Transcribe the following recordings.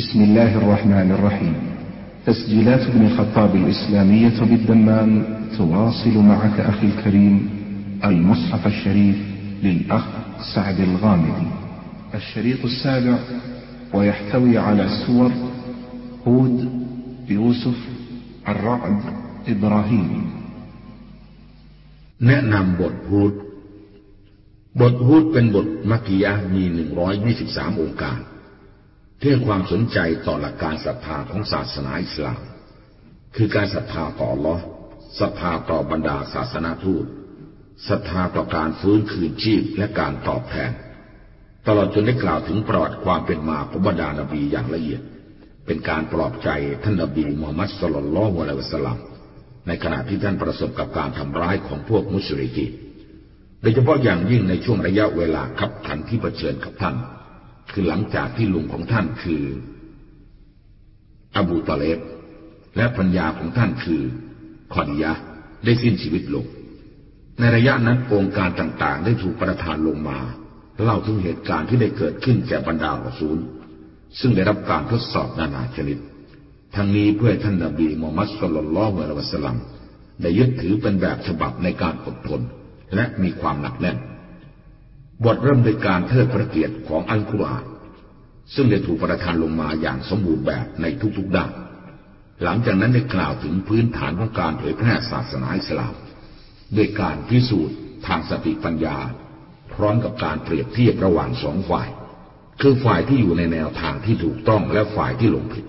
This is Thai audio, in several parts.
بسم الله الرحمن الرحيم تسجيلات ابن الخطاب الإسلامية بالدمام تواصل معك أخي الكريم المصحف الشريف للأخ سعد الغامدي الشريط السابع ويحتوي على سور هود يوسف الرعد إبراهيم แนะนำบทฮูด บทฮูดเป็นบทมักกิยะมี 123 องค์การ ที่ให้ความสนใจต่อหลักการศรัทธาของศาสนาอิสลาม คือการศรัทธาต่อลอศรัทธาต่อบรรดาศาสนาทูตศรัทธาต่อการฟื้นคืนชีพและการตอบแทน ตลอดจนได้กล่าวถึงประวัติความเป็นมาของบรรดานบีอย่างละเอียด เป็นการปลอบใจท่านนบีมูฮัมมัดสลลัลลอฮุอะลัยวะสัลลัมในขณะที่ท่านประสบกับการทำร้ายของพวกมุสลิมโดยเฉพาะอย่างยิ่งในช่วงระยะเวลาขับขันที่เผชิญกับท่าน คือหลังจากที่ลุงของท่านคือ อบูตาเลบและพัญญาของท่านคือคอดียะได้สิ้นชีวิตลง ในระยะนั้นองค์การต่างๆ ได้ถูกประทานลงมา เล่าถึงเหตุการณ์ที่ได้เกิดขึ้นแก่บรรดาอัสูลซึ่งได้รับการทดสอบนานาชนิด ทั้งนี้เพื่อท่านนบีมูฮัมมัดสุลลัลลอฮุอะลัยฮิวะสัลลัมได้ยึดถือเป็นแบบฉบับในการอดทน และมีความหนักแน่น บทเริ่มด้วยการเทิดพระเกียรติของอัลกุรอานซึ่งได้ถูกประทานลงมาอย่างสมบูรณ์แบบในทุกๆด้านหลังจากนั้นได้กล่าวถึงพื้นฐานของการเผยแพร่ศาสนาอิสลามด้วยการพิสูจน์ทางสติปัญญา พร้อมกับการเปรียบเทียบระหว่างสองฝ่าย คือฝ่ายที่อยู่ในแนวทางที่ถูกต้องและฝ่ายที่หลงผิด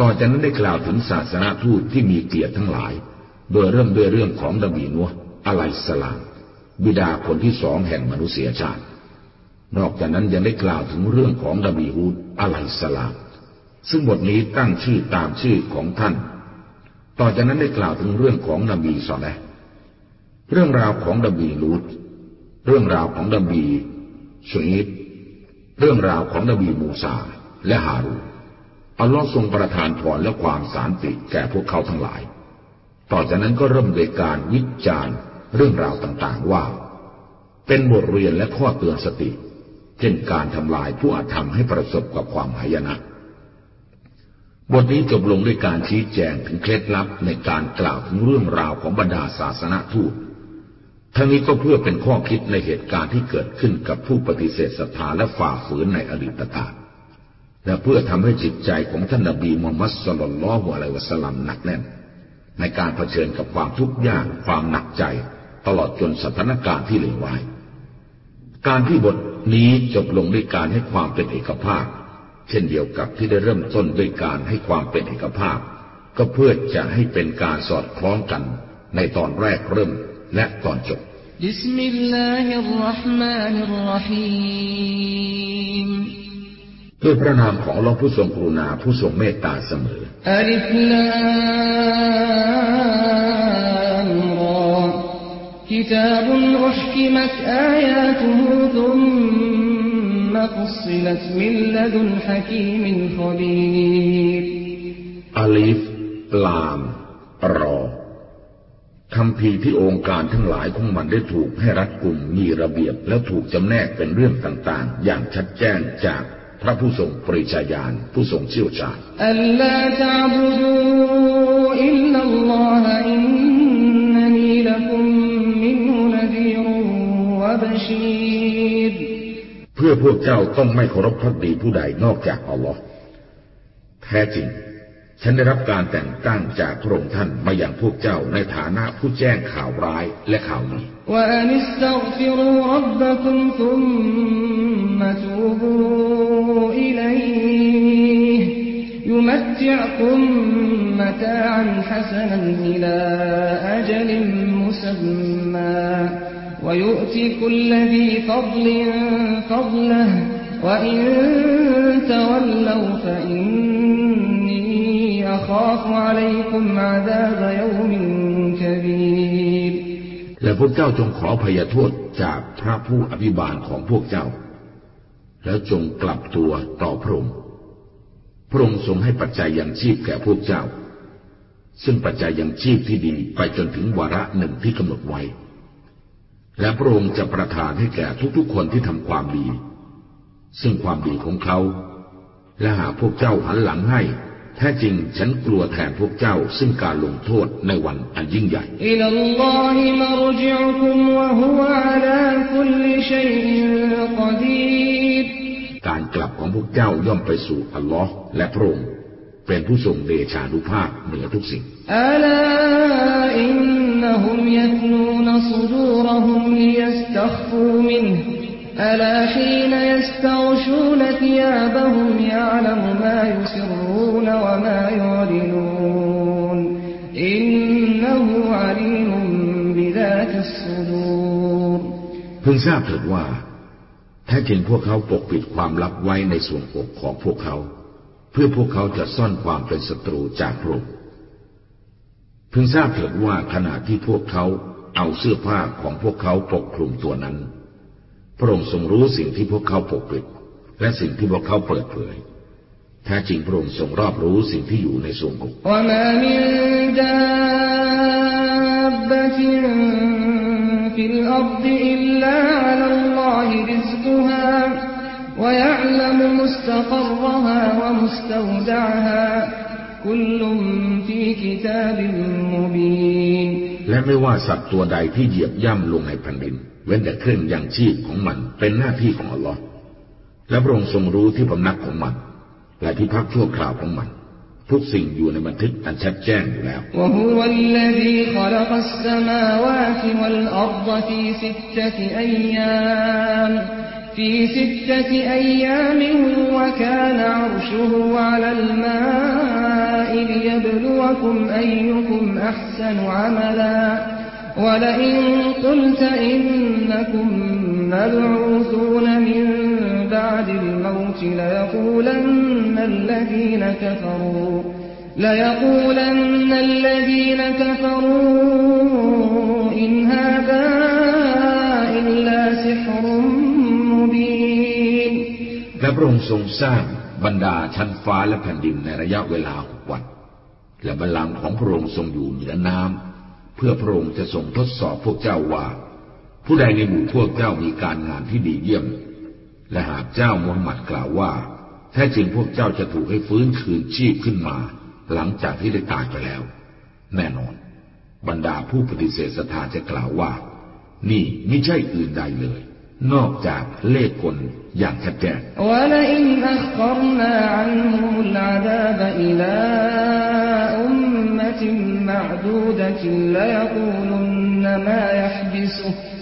ต่อจากนั้นได้กล่าวถึงศาสนาทูตที่มีเกียรติทั้งหลาย โดยเริ่มด้วยเรื่องของดบีนัวอะไลสลาม บิดาคนที่สองแห่งมนุษยชาติ นอกจากนั้นยังได้กล่าวถึงเรื่องของดบีฮูดอะลัยสลาม ซึ่งบทนี้ตั้งชื่อตามชื่อของท่าน ต่อจากนั้นได้กล่าวถึงเรื่องของนบีซอลแลเรื่องราวของดบีลูดเรื่องราวของดบีชุอิดเรื่องราวของดบีมูซาและฮารูอัลลอฮ์ทรงประทานพรและความสารติแก่พวกเขาทั้งหลาย ต่อจากนั้นก็เริ่มโดยการวิจารณ์ เรื่องราวต่างๆว่า เป็นบทเรียนและข้อเตือนสติ เช่นการทำลายผู้อาจทำให้ประสบกับความหายนะ บทนี้จบลงด้วยการชี้แจงถึงเคล็ดลับในการกล่าวถึงเรื่องราวของบรรดาศาสนาทูตทั้งนี้ก็เพื่อเป็นข้อคิดในเหตุการณ์ที่เกิดขึ้นกับผู้ปฏิเสธศรัทธาและฝ่าฝืนในอดีตกาลและเพื่อทำให้จิตใจของท่านนบีมูฮัมมัดสุลลัลลอฮุอะลัยวะสัลลัมหนักแน่น ในการเผชิญกับความทุกข์ยากความหนักใจ ตลอดจนสถานการณ์ที่เลวร้าย การที่บทนี้จบลงด้วยการให้ความเป็นเอกภาพ เช่นเดียวกับที่ได้เริ่มต้นด้วยการให้ความเป็นเอกภาพ ก็เพื่อจะให้เป็นการสอดคล้องกันในตอนแรกเริ่มและตอนจบبسم الله الرحمن الرحيمด้วยพระนามของอัลลอฮ์ผู้ทรงกรุณาผู้ทรงเมตตาเสมอألف لام را كتاب أحكمت آياته ثم فصلت من لدن حكيم خبير อลิฟลามรอคำพีที่องค์การทั้งหลายของมันได้ถูกให้รัดกุมมีระเบียบแล้วถูกจำแนกเป็นเรื่องต่างๆ อย่างชัดแจ้งจากพระผู้ทรงปริชาญาณผู้ทรงเชี่ยวชาญอัลลาตะบุดูอิลลัลลอฮอินนันีละกุม เพื่อพวกเจ้าต้องไม่เคารพพักดีผู้ใดนอกจากอัลลอฮ์แท้จริง ฉันได้รับการแต่งตั้งจากพระองค์ท่านมาอย่างพวกเจ้าในฐานะผู้แจ้งข่าวร้ายและข่าวดีและ يمتعكم متاعا حسنا إلى أجل مسمى ويؤتي كل ذي فضل فضله وإن تولوا فإني أخاف عليكم عذاب يوم كبير และพวกเจ้าจงขอพยโทษจากพระผู้อภิบาลของพวกเจ้า แล้วจงกลับตัวต่อพระองค์ พระองค์ทรงให้ปัจจัยยังชีพแก่พวกเจ้า ซึ่งปัจจัยยังชีพที่ดีไปจนถึงวาระหนึ่งที่กำหนดไว้ และพระองค์จะประทานให้แก่ทุกๆคนที่ทำความดี ซึ่งความดีของเขา และหากพวกเจ้าหันหลังให้แท้จริงฉันกลัวแทนพวกเจ้าซึ่งการลงโทษในวันอันยิ่งใหญ่ การกลับของพวกเจ้าย่อมไปสู่อัลลอฮ์และพระองค์เป็นผู้ทรงเดชานุภาพเหนือทุกสิ่งألا إنهم يثنون صدورهم ليستخفوا منه ألا حين يستغشون ثيابهم يعلم ما يسرون وما يعلنون إنه عليم بذات الصدورพึงทราบเถิดว่า แท้จริงพวกเขาปกปิดความลับไว้ในทรวงอกของพวกเขา เพื่อพวกเขาจะซ่อนความเป็นศัตรูจากพระองค์พึงทราบเถิดว่าขณะที่พวกเขาเอาเสื้อผ้าของพวกเขาปกคลุมตัวนั้น พระองค์ทรงรู้สิ่งที่พวกเขาปกปิด และสิ่งที่พวกเขาเปิดเผยแท้จริงพระองค์ทรงรอบรู้สิ่งที่อยู่ในส่วง อกและไม่ว่าสัตว์ตัวใดที่เหยียบย่ำลงในแผ่นดิน เว้นแต่เครื่องยังชีพของมันเป็นหน้าที่ของอัลลอฮ์และพระองค์ทรงรู้ที่พำนักของมัน และที่พักชั่วคราวของมัน ทุกสิ่งอยู่ในบันทึกอันชัดแจ้งอยู่แล้วและอินกุลตอินนักุมมะบูซูนมิน بعد الموت ليقولن الذين كفروا ليقولن الذين كفروا إن هذا إلا سحر และพระองค์ทรงสร้างบรรดาชั้นฟ้าและแผ่นดินในระยะเวลาหกวัน และบัลลังก์ของพระองค์ทรงอยู่เหนือน้ำเพื่อพระองค์จะทรงทดสอบพวกเจ้าว่า ผู้ใดในหมู่พวกเจ้ามีการงานที่ดีเยี่ยม และหากเจ้ามุฮัมหมัดกล่าวว่า แท้จริงพวกเจ้าจะถูกให้ฟื้นคืนชีพขึ้นมา หลังจากที่ได้ตายไปแล้ว แน่นอน บรรดาผู้ปฏิเสธศรัทธาจะกล่าวว่า นี่ไม่ใช่อื่นใดเลย นอกจากเลขกลอย่างชัดแจ้งและ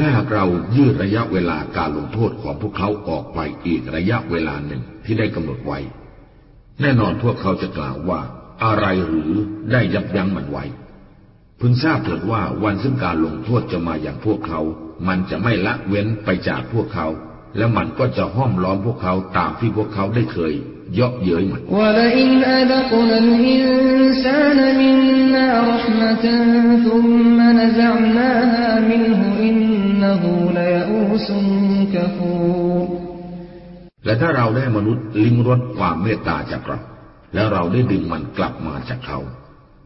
หากเรายืดระยะเวลาการลงโทษของพวกเขาออกไปอีกระยะเวลาหนึ่งที่ได้กำหนดไว้ แน่นอนพวกเขาจะกล่าวว่า อะไรหรือได้ยับยั้งมันไว้ พึงทราบเถิดว่าวันซึ่งการลงโทษจะมาอย่างพวกเขา มันจะไม่ละเว้นไปจากพวกเขา และมันก็จะห้อมล้อมพวกเขาตามที่พวกเขาได้เคยเยาะเย้ยมันและถ้าเราได้มนุษย์ลิ้มรสความเมตตาจากเรา แล้วเราได้ดึงมันกลับมาจากเขา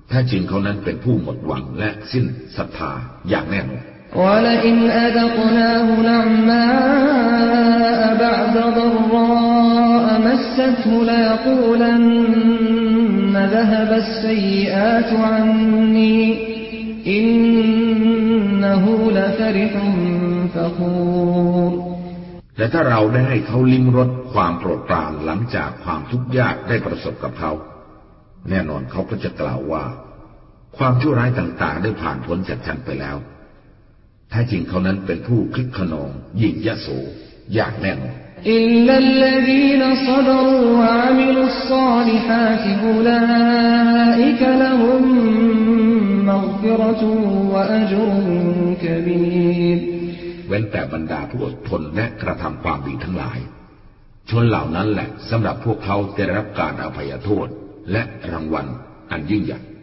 แท้จริงเขานั้นเป็นผู้หมดหวังและสิ้นศรัทธาอย่างแน่นอน ولئن أذقناه نعماء بعد ضراء مسته ليقولن ذهب السيئات عني إنه لفرح فخور และถ้าเราได้ให้เขาลิ้มรสความโปรดปรานหลังจากความทุกข์ยากได้ประสบกับเขา แน่นอนเขาก็จะกล่าวว่า ความชั่วร้ายต่างๆ ได้ผ่านพ้นจากฉันไปแล้ว แท้จริงเขานั้นเป็นผู้คลิกขนอง ยิ่งยโสอย่างแน่นอนอิลลัลลดีนซบรูวะอามิลุสซาลิฮาติอุลาอิกละฮุมมัฆฟิรตุวะอัจรุนกบีรเว้นแต่บรรดาผู้อดทนและกระทำความดีทั้งหลาย ชนเหล่านั้นแหละสำหรับพวกเขาได้รับการอภัยโทษ และรางวัลอันยิ่งใหญ่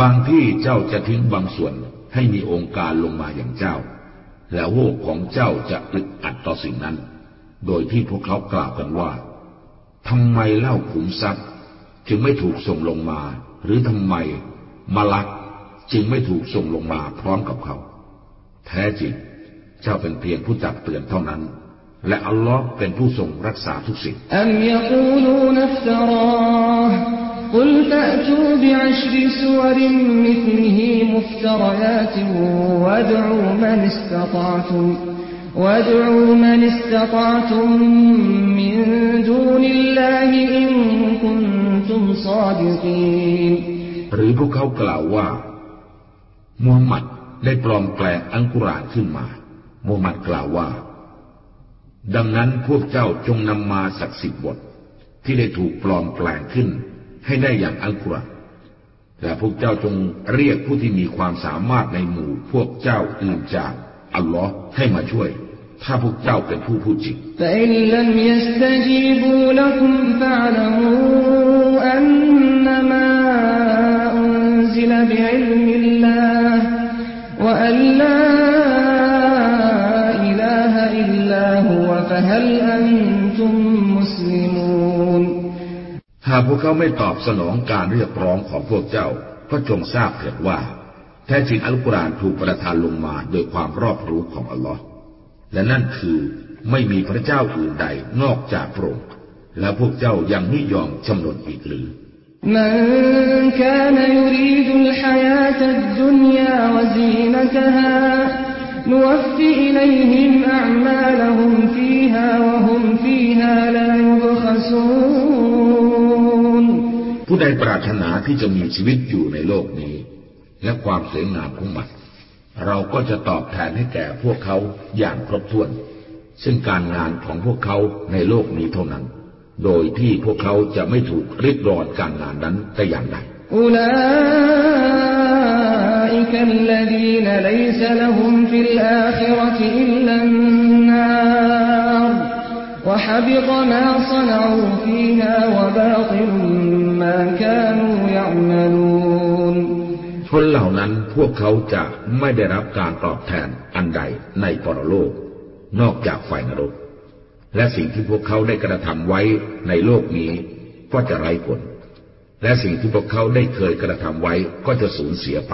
บางที่เจ้าจะทิ้งบางส่วนให้มีองค์การลงมาอย่างเจ้า และโวกของเจ้าจะอึดอัดต่อสิ่งนั้น โดยที่พวกเขากล่าวกันว่าทำไมเล่าขุมทรัพย์ จึงไม่ถูกส่งลงมา หรือทำไมมาลักจึงไม่ถูกส่งลงมาพร้อมกับเขา แท้จริง เจ้าเป็นเพียงผู้จับเตือนเท่านั้น และอัลลอฮ์เป็นผู้ทรงรักษาทุกสิ่ง قل فأتوا بعشر سور مثله مفتريات وادعوا من استطعتم وادعوا من استطعتم من دون الله إن كنتم صادقين หรือพวกเขากล่าวว่ามูฮัมหมัดได้ปลอมแปลงอัลกุรอานขึ้นมามูฮัมหมัดกล่าวว่า ดังนั้นพวกเจ้าจงนำมาสักสิบบท ที่ได้ถูกปลอมแปลงขึ้น ให้ได้อย่างอัลกุรอานและพวกเจ้าจงเรียกผู้ที่มีความสามารถในหมู่พวกเจ้าอื่นจากอัลลอฮ์ให้มาช่วย ถ้าพวกเจ้าเป็นผู้พูดจริงหากพวกเขาไม่ตอบสนองการเรียกร้องของพวกเจ้า ก็จงทราบเถิดว่า แท้จริงอัลกุรอานถูกประทานลงมาโดยความรอบรู้ของอัลลอฮ์และนั่นคือไม่มีพระเจ้าอื่นใดนอกจากพระองค์และพวกเจ้ายังไม่ยอมจำนนอีกหรือ من كان يريد الحياة الدنيا وزينتها نوفي إليهم أعمالهم فيها وهم فيها لا يبخسون ผู้ใดปรารถนาที่จะมีชีวิตอยู่ในโลกนี้ และความเสวยงามของมันเราก็จะตอบแทนให้แก่พวกเขาอย่างครบถ้วน ซึ่งการงานของพวกเขาในโลกนี้เท่านั้น โดยที่พวกเขาจะไม่ถูกริดรอนการงานนั้นแต่อย่างใดอุลาอิกัลลดีนไลซละฮุมฟิลอาคิรติอิลลันนารวะฮบิตมาศนอูฟีฮาวะบาติล ما كانوا يعملون นเหล่านั้นพวกเขาจะไม่ได้รับการตอบแทนอันใดในปรโลก นอกจากไฟนรก และสิ่งที่พวกเขาได้กระทำไว้ในโลกนี้ก็จะไร้ผล และสิ่งที่พวกเขาได้เคยกระทำไว้ก็จะสูญเสียไป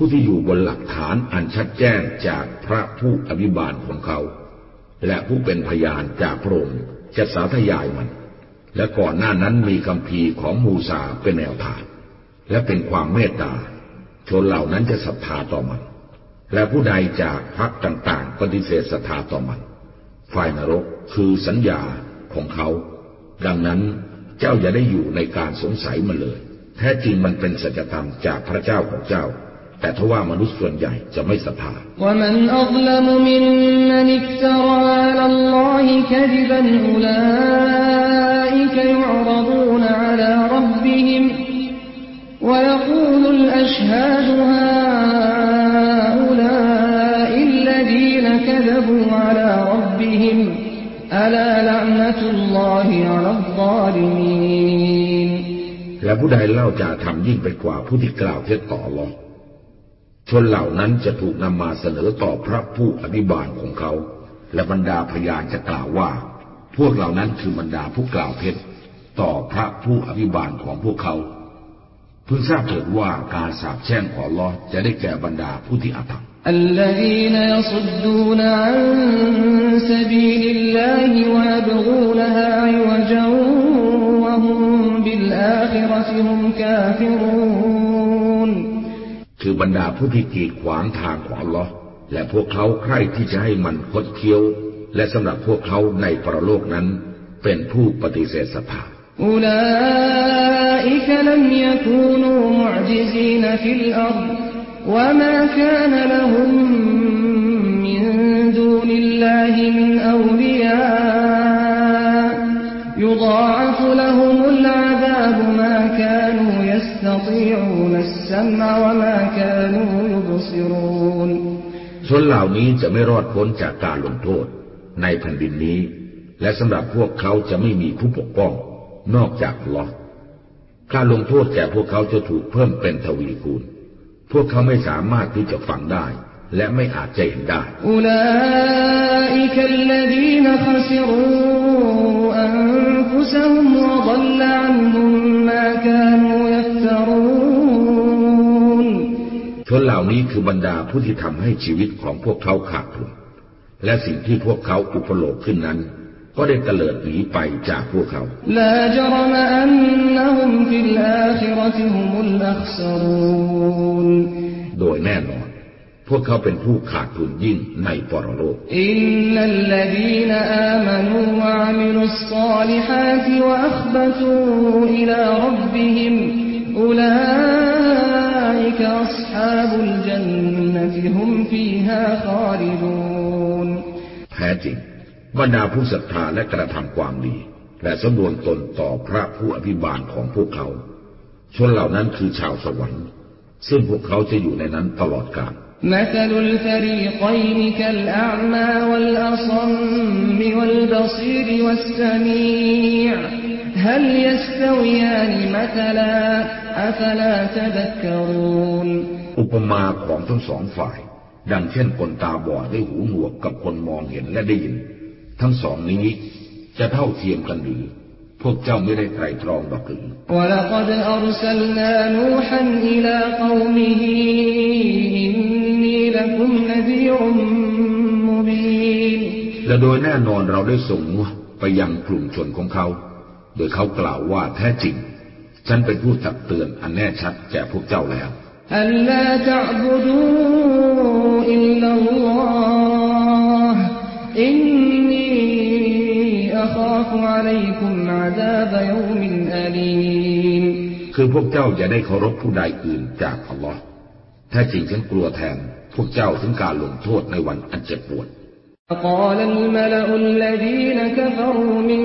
ผู้ที่อยู่บนหลักฐานอันชัดแจ้งจากพระผู้อภิบาลของเขา และผู้เป็นพยานจากพระองค์จะสาธยายมัน และก่อนหน้านั้นมีคำพีของมูซาเป็นแนวทางและเป็นความเมตตา ชนเหล่านั้นจะศรัทธาต่อมัน และผู้ใดจากพรรคต่างๆ ปฏิเสธศรัทธาต่อมันฝ่ายนรกคือสัญญาของเขา ดังนั้นเจ้าอย่าได้อยู่ในการสงสัยมันเลย แท้จริงมันเป็นสัจธรรมจากพระเจ้าของเจ้า แต่ทว่ามนุษย์ส่วนใหญ่จะไม่ศรัทธาและผู้ใดเล่าจะทำยิ่งไปกว่าผู้ที่กล่าวเท็จต่อลอ ชนเหล่านั้นจะถูกนำมาเสนอต่อพระผู้อภิบาลของเขา และบรรดาพยานจะกล่าวว่า พวกเหล่านั้นคือบรรดาผู้กล่าวเท็จต่อพระผู้อภิบาลของพวกเขาพึงทราบเถิดว่าการสาบแช่งของลอจะได้แก่บรรดาผู้ที่อาธรรม الذين يصدون عن سبيل الله ويبغونها عوجا وهم بالآخرة هم كافرون คือบรรดาผู้ที่กีดขวางทางของอัลลอฮ์และพวกเขาใคร่ที่จะให้มันคดเคี้ยว และสำหรับพวกเขาในประโลกนั้น เป็นผู้ปฏิเสธศรัทธาอุ يضاعف لهم العذاب ما كانوا يستطيعون السمع وما كانوا يبصرون ชนเหล่านี้จะไม่รอดพ้นจากการลงโทษในแผ่นดินนี้ และสำหรับพวกเขาจะไม่มีผู้ปกป้อง นอกจากลอการลงโทษแก่พวกเขาจะถูกเพิ่มเป็นทวีคูณ พวกเขาไม่สามารถที่จะฟังได้ และไม่อาจจะเห็นได้ أولئك الذين خسروا أنفسهم وضل عنهم ما كانوا يفترون ชนเหล่านี้คือบรรดาผู้ที่ทำให้ชีวิตของพวกเขาขาดทุน และสิ่งที่พวกเขาอุปโลกขึ้นนั้น ก็ได้เตลิดหนีไปจากพวกเขา لا جرم أنهم في الآخرة هم الأخسرون โดยแน่นอน พวกเขาเป็นผู้ขาดทุนยิ่งในปรโลกอินนัลลดีนอามานูวะอามิลุสซาลิฮาติวะอัคบะตูอิลารับบิฮิมอุลาอิกะอัศฮาบุลจันนติฮุมฟีฮาคาริดูนแท้จริงบรรดาผู้ศรัทธาและกระทำความดี และสำรวมตนต่อพระผู้อภิบาลของพวกเขา ชนเหล่านั้นคือชาวสวรรค์ ซึ่งพวกเขาจะอยู่ในนั้นตลอดกาล مثل الفريقين كالأعمى والأصم والبصير والسميع هل يستويان مثلا أفلا تذكرون อุปมาของทั้งสองฝ่าย ดังเช่นคนตาบอดได้หูหนวกกับคนมองเห็นและได้ยิน ทั้งสองนี้จะเท่าเทียมกันหรือ พวกเจ้าไม่ได้ไตรตรองดอกหรือ ولقد أرسلنا نوحا إلى قومه إني لكم نذير مبين และโดยแน่นอนเราได้ส่งนัวห์ไปยังกลุ่มชนของเขา โดยเขากล่าวว่าแท้จริง ฉันเป็นผู้ตักเตือนอันแน่ชัดแก่พวกเจ้าแล้ว ألا تعبدوا إلا الله إني أخاف عليكم عذاب يوم أليم คือพวกเจ้าอย่าได้เคารพผู้ใดอื่นจากอัลลอฮ์แท้จริงฉันกลัวแทน พวกเจ้าถึงการลงโทษในวันอันเจ็บปวด قال الملأ الذين كفروا من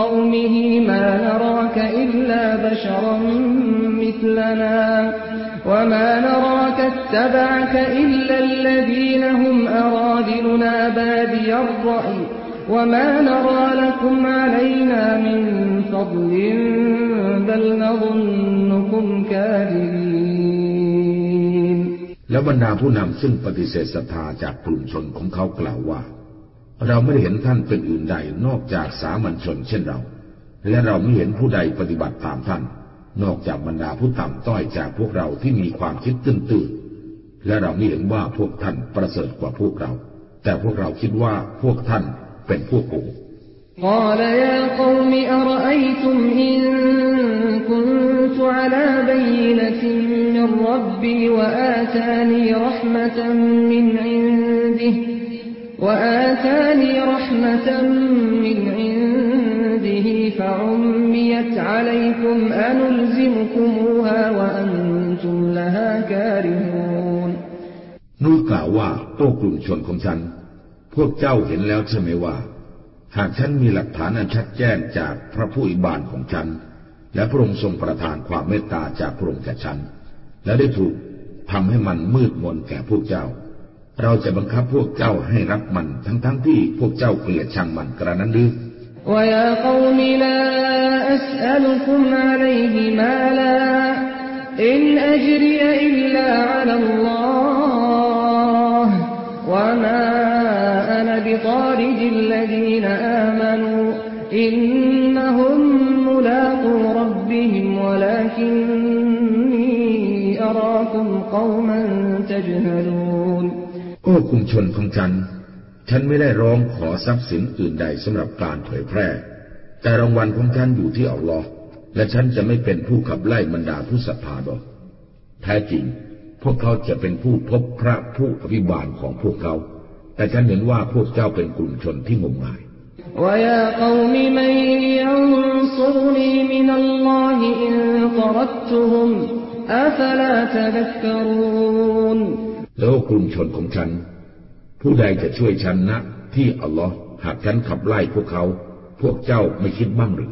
قومه ما نراك إلا بشرا مثلنا وما نراك اتبعك إلا الذين هم أرادلنا بادي الرأي وما نرى لكم علينا من فضل بل نظنكم كاذبين แล้วบรรดาผู้นำซึ่งปฏิเสธศรัทธาจากกลุ่มชนของเขากล่าวว่า เราไม่ได้เห็นท่านเป็นอื่นใดนอกจากสามัญชนเช่นเรา และเราไม่เห็นผู้ใดปฏิบัติตามท่าน นอกจากบรรดาผู้ต่ำต้อยจากพวกเราที่มีความคิดตื้นๆและเราไม่เห็นว่าพวกท่านประเสริฐกว่าพวกเรา แต่พวกเราคิดว่าพวกท่านเป็นพวกโกหก قال يا قوم أرأيتم إن كنت على بينة من ربي وآتاني رحمة من عنده وآتاني رحمة من عنده فعميت عليكم أنلزمكموها وأنتم لها كارهون นูกล่าวว่าโอ้กลุ่มชนของฉัน พวกเจ้าเห็นแล้วใช่ไหมว่า หากฉันมีหลักฐานอันชัดแจ้งจากพระผู้อิบานของฉัน และพระองค์ทรงประทานความเมตตาจากพระองค์แก่ฉัน และได้ถูกทำให้มันมืดมนแก่พวกเจ้า เราจะบังคับพวกเจ้าให้รับมันทั้งๆทที่พวกเจ้าเกลียดชังมันกระนั้นหรือ ويا قوم لا أسألكم عليه مالا إن أجري إلا على الله وما أنا بطارد الذين آمنوا إنهم ملاقو ربهم ولكني أراكم قوما تجهلون อ้กลุ่มชนของฉัน ฉันไม่ได้ร้องขอทรัพย์สินอื่นใดสำหรับการเผยแพร่ แต่รางวัลของฉันอยู่ที่อัลลอฮ์และฉันจะไม่เป็นผู้ขับไล่บรรดาผู้ศรัทธาดอกแท้จริง พวกเขาจะเป็นผู้พบพระผู้อภิบาลของพวกเขา แต่ฉันเห็นว่าพวกเจ้าเป็นกลุ่มชนที่งมงายแล้วกลุ่มชนของฉัน ผู้ใดจะช่วยฉันนะ ที่อัลลอฮ์หากฉันขับไล่พวกเขา พวกเจ้าไม่คิดบ้างหรือ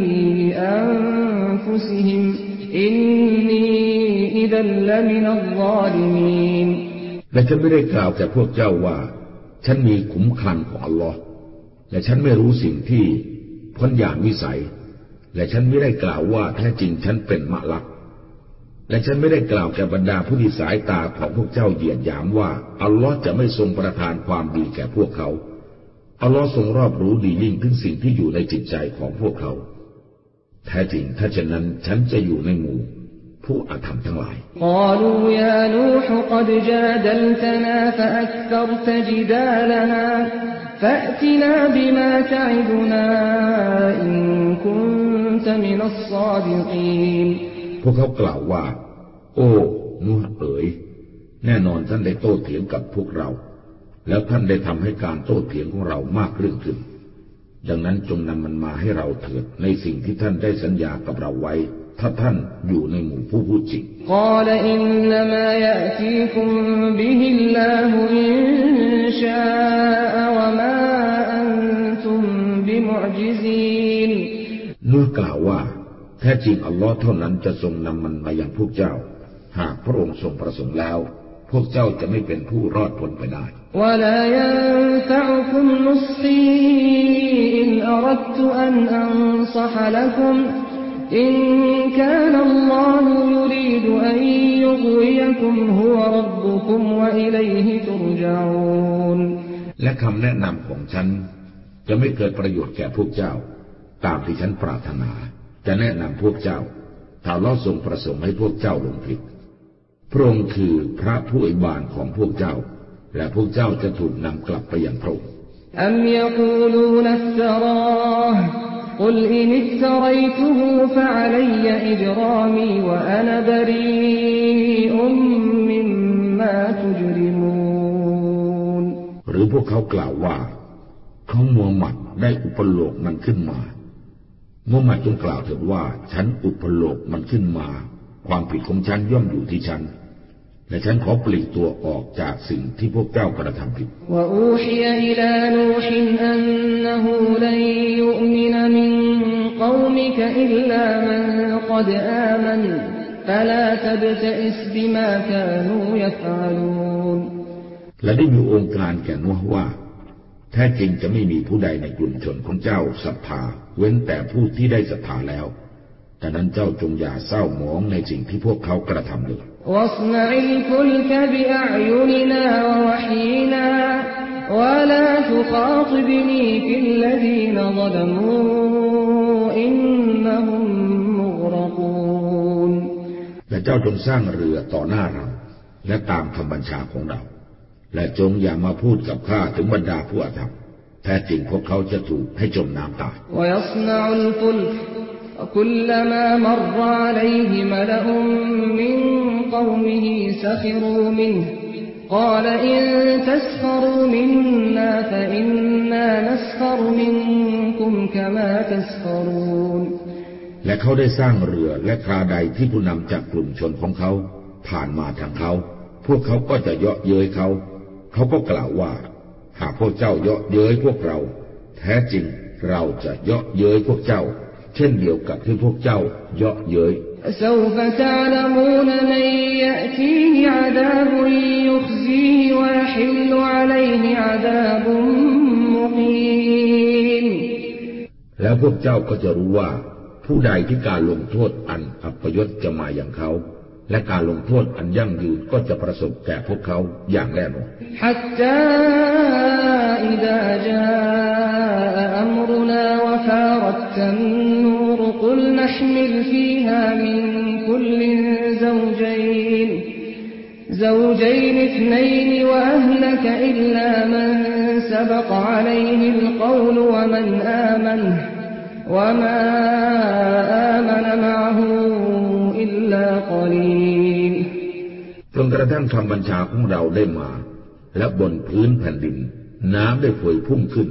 أنفسهم إني إذا لمن الظالمين และฉันไม่ได้กล่าวแก่พวกเจ้าว่า ฉันมีขุมคลังของอัลลอฮ์และฉันไม่รู้สิ่งที่พ้นอย่างวิสัย และฉันไม่ได้กล่าวว่าแท้จริงฉันเป็นมะลัก และฉันไม่ได้กล่าวแก่บรรดาผู้ที่สายตาของพวกเจ้าเหยียดหยามว่าอัลลอฮ์จะไม่ทรงประทานความดีแก่พวกเขา อัลลอฮ์ทรงรอบรู้ดียิ่งถึงสิ่งที่อยู่ในจิตใจของพวกเขา แท้จริงถ้าเช่นนั้นฉันจะอยู่ในหมู่ผู้อาธรรมทั้งหลายพวกเขากล่าวว่า โอ้นูหเอ๋ย แน่นอนท่านได้โต้เถียงกับพวกเรา แล้วท่านได้ทำให้การโต้เถียงของเรามากเรื่องขึ้น ดังนั้นจงนำมันมาให้เราเถิดในสิ่งที่ท่านได้สัญญากับเราไว้ ถ้าท่านอยู่ในหมู่ผู้พูดจริงกลอินนามายะตีคุมบิฮิลลาฮุอินชาอวะมาอันตุมบิมุจิซีนมื่กล่าวว่า แท้จริงอัลลอฮ์เท่านั้นจะทรงนำมันมาอย่างพวกเจ้า หากพระองค์ทรงประสงค์แล้ว พวกเจ้าจะไม่เป็นผู้รอดพ้นไปได้ ولا ينفعكم نصحي إن أردت أن أنصح لكم إن كان الله يريد أن يغويكم هو ربكم وإليه ترجعون และคำแนะนำของฉัน จะไม่เกิดประโยชน์แก่พวกเจ้า ตามที่ฉันปรารถนา จะแนะนำพวกเจ้า ถ้าลอทรงประสงค์ให้พวกเจ้าลงผิด พระองค์คือพระผู้อวยบานของพวกเจ้า และพวกเจ้าจะถูกนำกลับไปอย่างพระองค์หรือพวกเขากล่าวว่า เขามัวหมัดได้อุปโลกมันขึ้นมามัวหมัดจงกล่าวเถิดว่า ฉันอุปโลกมันขึ้นมาความผิดของฉันย่อมอยู่ที่ฉัน และฉันขอปลีกตัวออกจากสิ่งที่พวกเจ้ากระทำผิดและได้มีองค์การแก่นวว่า แท้จริงจะไม่มีผู้ใดในกลุ่มชนของเจ้าศรัทธาเว้นแต่ผู้ที่ได้ศรัทธาแล้ว แต่นั้นเจ้าจงอย่าเศร้าหมองในสิ่งที่พวกเขากระทำเลย واصنع الفلك بأعيننا ووحينا ولا تخاطبني في الذين ظلموا إنهم مغرقون และเจ้าจงสร้างเรือต่อหน้าเรา และตามคำบัญชาของเรา และจงอย่ามาพูดกับข้าถึงบรรดาผู้อาธรรมแท้จริงพวกเขาจะถูกให้จมน้ำตาย ويصنع الفلك وكلما مر عليه ملأ من قومه سخروا منه قال إن تسخروا منا فإنا نسخر منكم كما تسخرون และเขาได้สร้างเรือและคราใดที่ผู้นำจากกลุ่มชนของเขาผ่านมาทางเขา พวกเขาก็จะเยาะเย้ยเขา เขาก็กล่าวว่า หากพวกเจ้าเยาะเย้ยพวกเรา แท้จริงเราจะเยาะเย้ยพวกเจ้า เช่นเดียวกับที่พวกเจ้าเยาะเย้ยแล้วพวกเจ้าก็จะรู้ว่า ผู้ใดที่การลงโทษอันอัปยศจะมาอย่างเขา และการลงโทษอันยั่งยืนก็จะประสบแก่พวกเขาอย่างแน่นอน حتى إذا جاء أمرنا وفارت النور قل نحمل فيها من كل زوجين زوجين اثنين وأهلك إلا من سبق عليه القول ومن آمن وما آمن معه إلا قليل จนกระทั่งคำบัญชาของเราได้มา และบนพื้นแผ่นดิน น้ำได้ผวยพุ่งขึ้น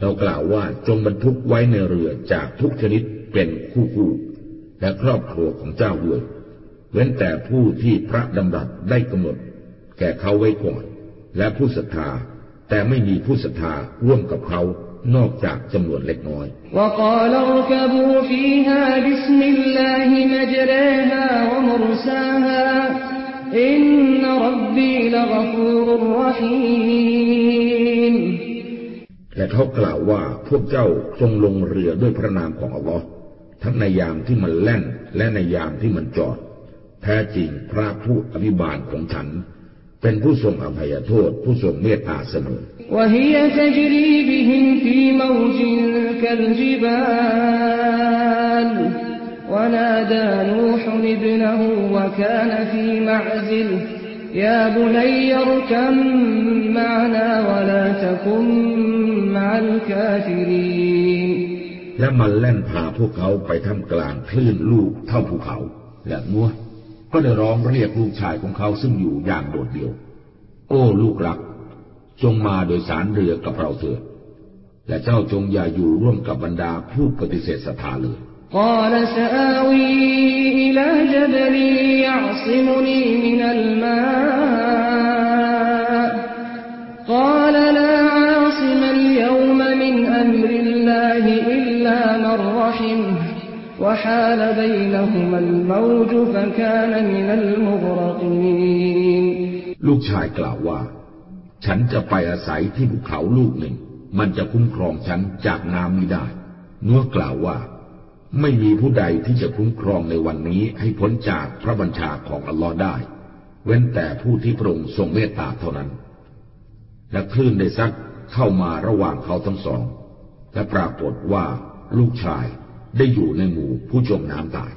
เรากล่าวว่าจงบรรทุกไว้ในเรือจากทุกชนิดเป็นคู่คู่ๆและครอบครัวของเจ้าด้วย เว้นแต่ผู้ที่พระดำรัสได้กำหนด แก่เขาไว้ก่อน และผู้ศรัทธา แต่ไม่มีผู้ศรัทธาร่วมกับเขา นอกจากจำนวนเล็กน้อยและเขากล่าวว่าพวกเจ้าจงลงเรือด้วยพระนามของอัลลอฮ์ทั้งในยามที่มันแล่นและในยามที่มันจอด แท้จริงพระผู้อภิบาลของฉัน เป็นผู้ทรงอภัยโทษผู้ทรงเมตตาเสมอ وهي تجري بهم في موج كالجبال ونادى نوح ابنه وكان في معزل يا بني اركم معنا ولا تكن مع الكافرين และมันแล่นพาพวกเขาไปท่ามกลางคลื่นลูกเท่าภูเขา และนัวก็ได้ร้องเรียกลูกชายของเขาซึ่งอยู่อย่างโดดเดี่ยว โอ้ลูกรัก จงมาโดยสารเรือกับเราเถิด และเจ้าจงอย่าอยู่ร่วมกับบรรดาผู้ปฏิเสธศรัทธาเลย قال سآوي إلى جبل يعصمني من الماء قال لا عاصم اليوم من أمر الله إلا من رحمه وحال بينهما الموج فكان من المغرقين ลูกชายกล่าวว่า ฉันจะไปอาศัยที่ภูเขาลูกหนึ่ง มันจะคุ้มครองฉันจากน้ำนี้ได้นัวกล่าวว่า ไม่มีผู้ใดที่จะคุ้มครองในวันนี้ให้พ้นจากพระบัญชาของอัลลอฮ์ได้ เว้นแต่ผู้ที่พระองค์ทรงเมตตาเท่านั้น และคลื่นได้ซักเข้ามาระหว่างเขาทั้งสอง และปรากฏว่าลูกชาย ได้อยู่ในหมู่ผู้จมน้ำตาย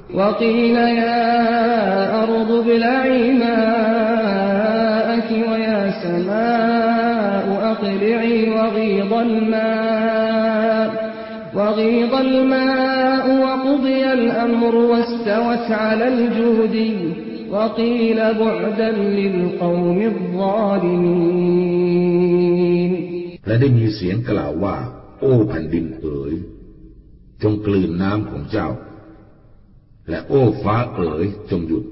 และได้มีเสียงกล่าวว่า โอ้แผ่นดินเอ๋ย จงกลืนน้ำของเจ้า และโอ้ฟ้าเอ๋ยจงหยุด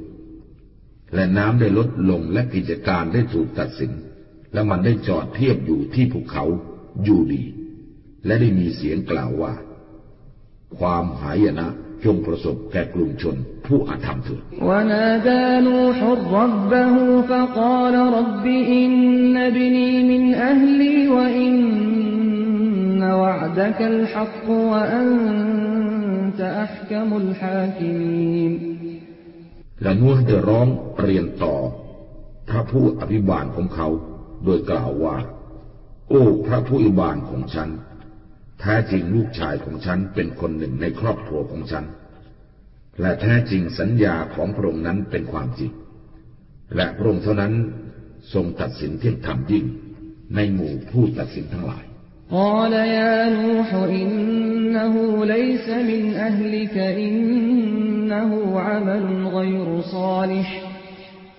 และน้ำได้ลดลงและกิจการได้ถูกตัดสิน และมันได้จอดเทียบอยู่ที่ภูเขาอยู่ดี และได้มีเสียงกล่าวว่า ความหายนะจงประสบแก่กลุ่มชนผู้อาธรรมเถิด إن ابني من أهلي وإن وعدك الحق وأنت أحكم الحاكمين และนัวได้ร้องเรียนต่อ พระผู้อภิบาลของเขา โดยกล่าวว่า โอ้พระผู้อภิบาลของฉัน แท้จริงลูกชายของฉันเป็นคนหนึ่งในครอบครัวของฉัน และแท้จริงสัญญาของพระองค์นั้นเป็นความจริง และพระองค์เท่านั้นทรงตัดสินเที่ยงธรรมยิ่ง ในหมู่ผู้ตัดสินทั้งหลาย قال يا نوح إنه ليس من أهلك إنه عمل غير صالح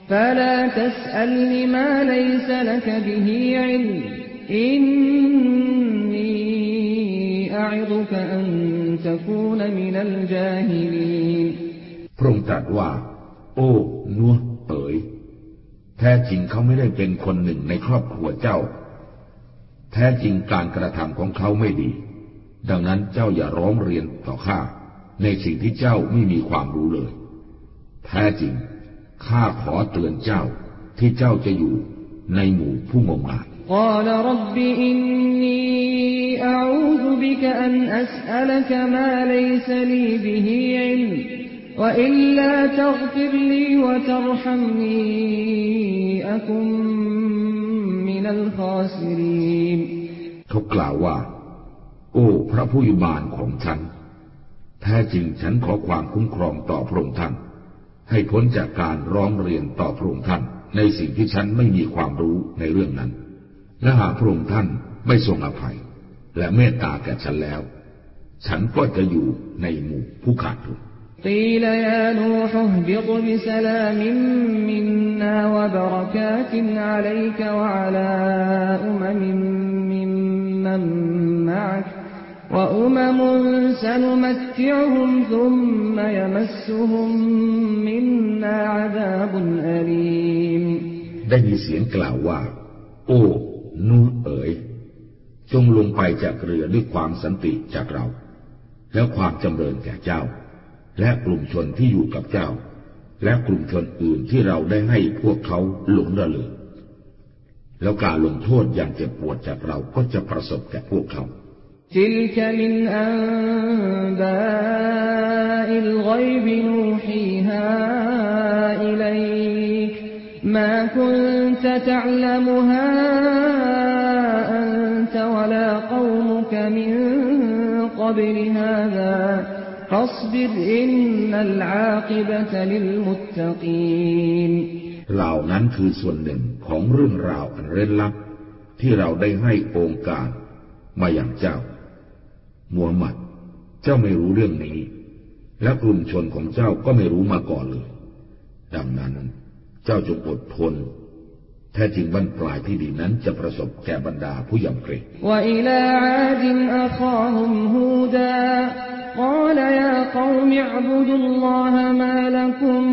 فلا تسألني ما ليس لك به علم إني أعظك أن تكون من الجاهلين พระองค์ตรัสว่า โอ้นัวเอ๋ย แท้จริงเขาไม่ได้เป็นคนหนึ่งในครอบครัวเจ้า แท้จริงการกระทำของเขาไม่ดี ดังนั้นเจ้าอย่าร้องเรียนต่อข้าในสิ่งที่เจ้าไม่มีความรู้เลย แท้จริงข้าขอเตือนเจ้าที่เจ้าจะอยู่ในหมู่ผู้งมงายและ من الخاسرين เขากล่าวว่า โอ้ พระผู้ยุบาลของฉัน แท้จริงฉันขอความคุ้มครองต่อพระองค์ท่าน ให้พ้นจากการร้องเรียนต่อพระองค์ท่าน ในสิ่งที่ฉันไม่มีความรู้ในเรื่องนั้น และหากพระองค์ท่านไม่ทรงอภัย และเมตตาแก่ฉันแล้ว ฉันก็จะอยู่ในหมู่ผู้ขาดทุน قيل يا نوح اهبط بسلام منا وبركات عليك وعلى أمم ممن معك وأمم سنمتعهم ثم يمسهم منا عذاب أليم ได้มีเสียงกล่าวว่า โอ้ นูเอ๋ย จงลงไปจากเรือด้วยความสันติจากเรา แล้วความจำเริญแก่เจ้า และกลุ่มชนที่อยู่กับเจ้า และกลุ่มชนอื่นที่เราได้ให้พวกเขาหลงระเริงแล้วการลงโทษอย่างเจ็บปวดจากเราก็จะประสบแก่พวกเขาทิลกมินอันบาอิลกยบนูฮีฮาอิลัยมาคุนตะตะลมุฮาอันตวลาควมุกมินกับลฮาซา เหล่านั้นคือส่วนหนึ่งของเรื่องราวอันเร้นลับ ที่เราได้ให้องค์การมาอย่างเจ้า มูฮัมหมัด เจ้าไม่รู้เรื่องนี้ และกลุ่มชนของเจ้าก็ไม่รู้มาก่อนเลย ดังนั้น เจ้าจงอดทนแท้จริงบรรปลายที่ดีนั้นจะประสบแก่บรรดาผู้ยำเกรง وإلى عاد أخاهم هودا قال يا قوم اعبدوا الله ما لكم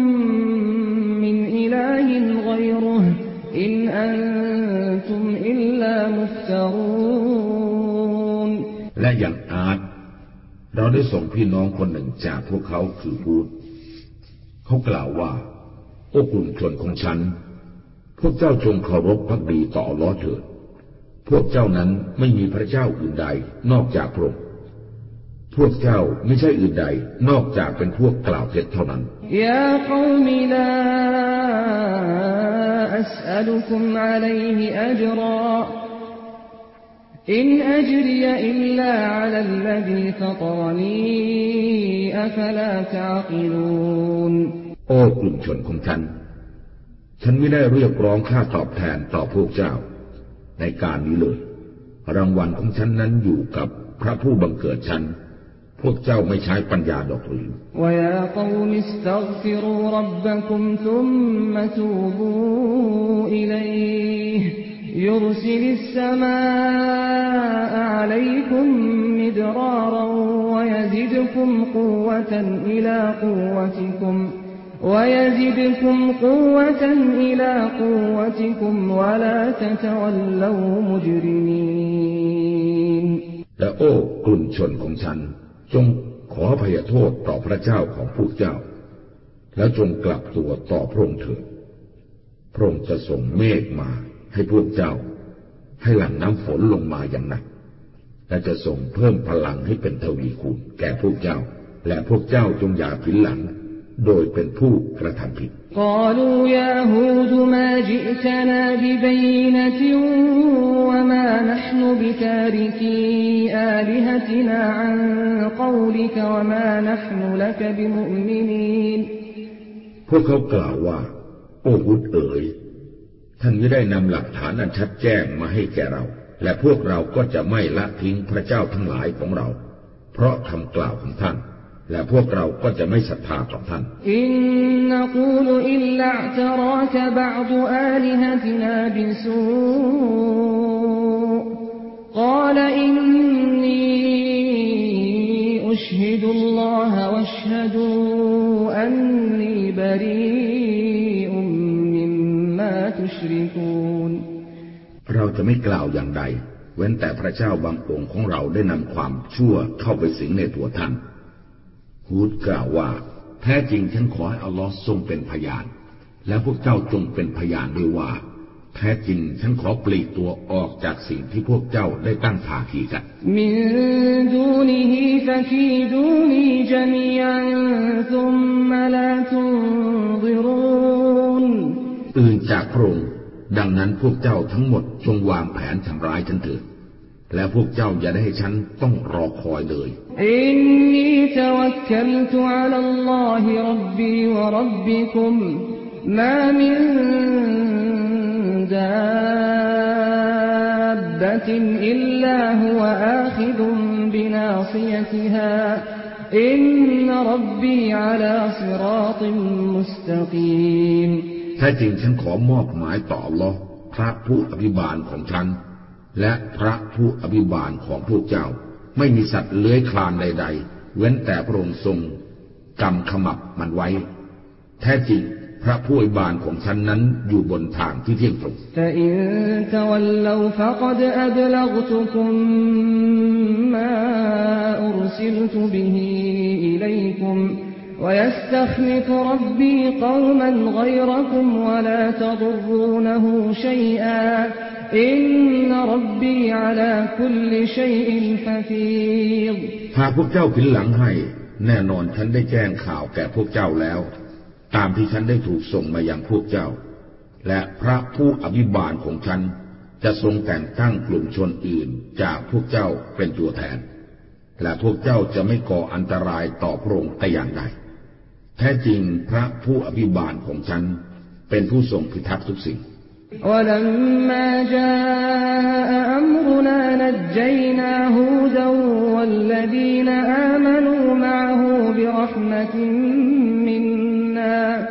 من إله غيره إن أنتم إلا مفترون และอย่างอาร์ตเราได้ส่งพี่น้องคนหนึ่งจากพวกเขาคือฮูดเขากล่าวว่า โอ้กลุ่มชนของฉัน พวกเจ้าจงเคารพพักดีต่ออัลลอฮ์เถิด พวกเจ้านั้นไม่มีพระเจ้าอื่นใดนอกจากพระองค์ พวกเจ้าไม่ใช่อื่นใด นอกจากเป็นพวกกล่าวเท็จเท่านั้นيا قوم لا أسألكم عليه أجرا إن أجري إلا على الذي فطرني أفلا تعقلونโอ้กลุ่มชนของฉัน ฉันไม่ได้เรียกร้องค่าตอบแทนต่อพวกเจ้า ในการนี้เลย รางวัลของฉันนั้นอยู่กับพระผู้บังเกิดฉัน พวกเจ้าไม่ใช้ปัญญาดอกหรือและโอ้กลุ่มชนของฉัน จงขอพยโทษต่อพระเจ้าของพวกเจ้า แล้วจงกลับตัวต่อพระองค์เถิดพระองค์จะส่งเมฆมาให้พวกเจ้า ให้หลั่งน้ำฝนลงมาอย่างหนักและจะส่งเพิ่มพลังให้เป็นทวีคูณแก่พวกเจ้า และพวกเจ้าจงอย่าผินหลัง โดยเป็นผู้กระทำผิด قالوا يا هود ما جئتنا ببينة وما نحن بتاركي آلهتنا عن قولك وما نحن لك بمؤمنين พวกเขากล่าวว่า โอ้ฮุดเอ๋ย ท่านไม่ได้นำหลักฐานอันชัดแจ้งมาให้แก่เรา และพวกเราก็จะไม่ละทิ้งพระเจ้าทั้งหลายของเรา เพราะคำกล่าวของท่าน และพวกเราก็จะไม่ศรัทธาต่อท่าน อินนกูลอิลลัตรากบาดอาลิฮะตินาบิสูกลอินนีอุชฮิดุลลอฮะวัชฮดูอันนีบรีอุมมิมมาตุชริกูนเราจะไม่กล่าวอย่างใด เว้นแต่พระเจ้าบางองค์ของเราได้นำความชั่วเข้าไปสิงในตัวท่าน ฮูดกล่าวว่าแทท้จริงฉันขอให้อัลลอฮ์ทรงเป็นพยาน และพวกเจ้าจงเป็นพยานด้วยว่า แท้จริงฉันขอปลีกตัวออกจากสิ่งที่พวกเจ้าได้ตั้งภาคีกันมินดูนิฮิฟะคีดูนีจมีอันซุมมะลาตุนซิรุนอื่นจากพระองค์ดังนั้นพวกเจ้าทั้งหมดจงวางแผนทำร้ายฉันเถิด และพวกเจ้าอย่าได้ให้ฉันต้องรอคอยเลย อินนีตวัคคัลตุอัลลอฮิรับบีวะรับบิคุมมามินดาบบะตินอิลลาฮุวะอาคิดุบินาซิยติฮาอินนรับบีอัลาซิราติมุสตะกีมแท้จริงฉันขอมอบหมายต่อ Allah พระผู้อภิบาลของฉัน และพระผู้อภิบาลของพวกเจ้า ไม่มีสัตว์เลื้อยคลานใด ๆ เว้นแต่พระองค์ทรงกำขมับมันไว้ แท้จริงพระผู้อภิบาลของฉันนั้นอยู่บนทางที่เที่ยงตรงแต่ ويستخلف ربي قوما غيركم ولا تضرونه شيئا หากพวกเจ้าผินหลังให้ แน่นอนฉันได้แจ้งข่าวแก่พวกเจ้าแล้ว ตามที่ฉันได้ถูกส่งมาอย่างพวกเจ้า และพระผู้อภิบาลของฉัน จะทรงแต่งตั้งกลุ่มชนอื่นจากพวกเจ้าเป็นตัวแทน และพวกเจ้าจะไม่ก่ออันตรายต่อพระองค์แต่อย่างใดแท้จริงพระผู้อภิบาลของฉัน เป็นผู้ทรงพิทักษ์ทุกสิ่ง ولما جاء أمرنا نجينا هودا والذين آمنوا معه برحمة منا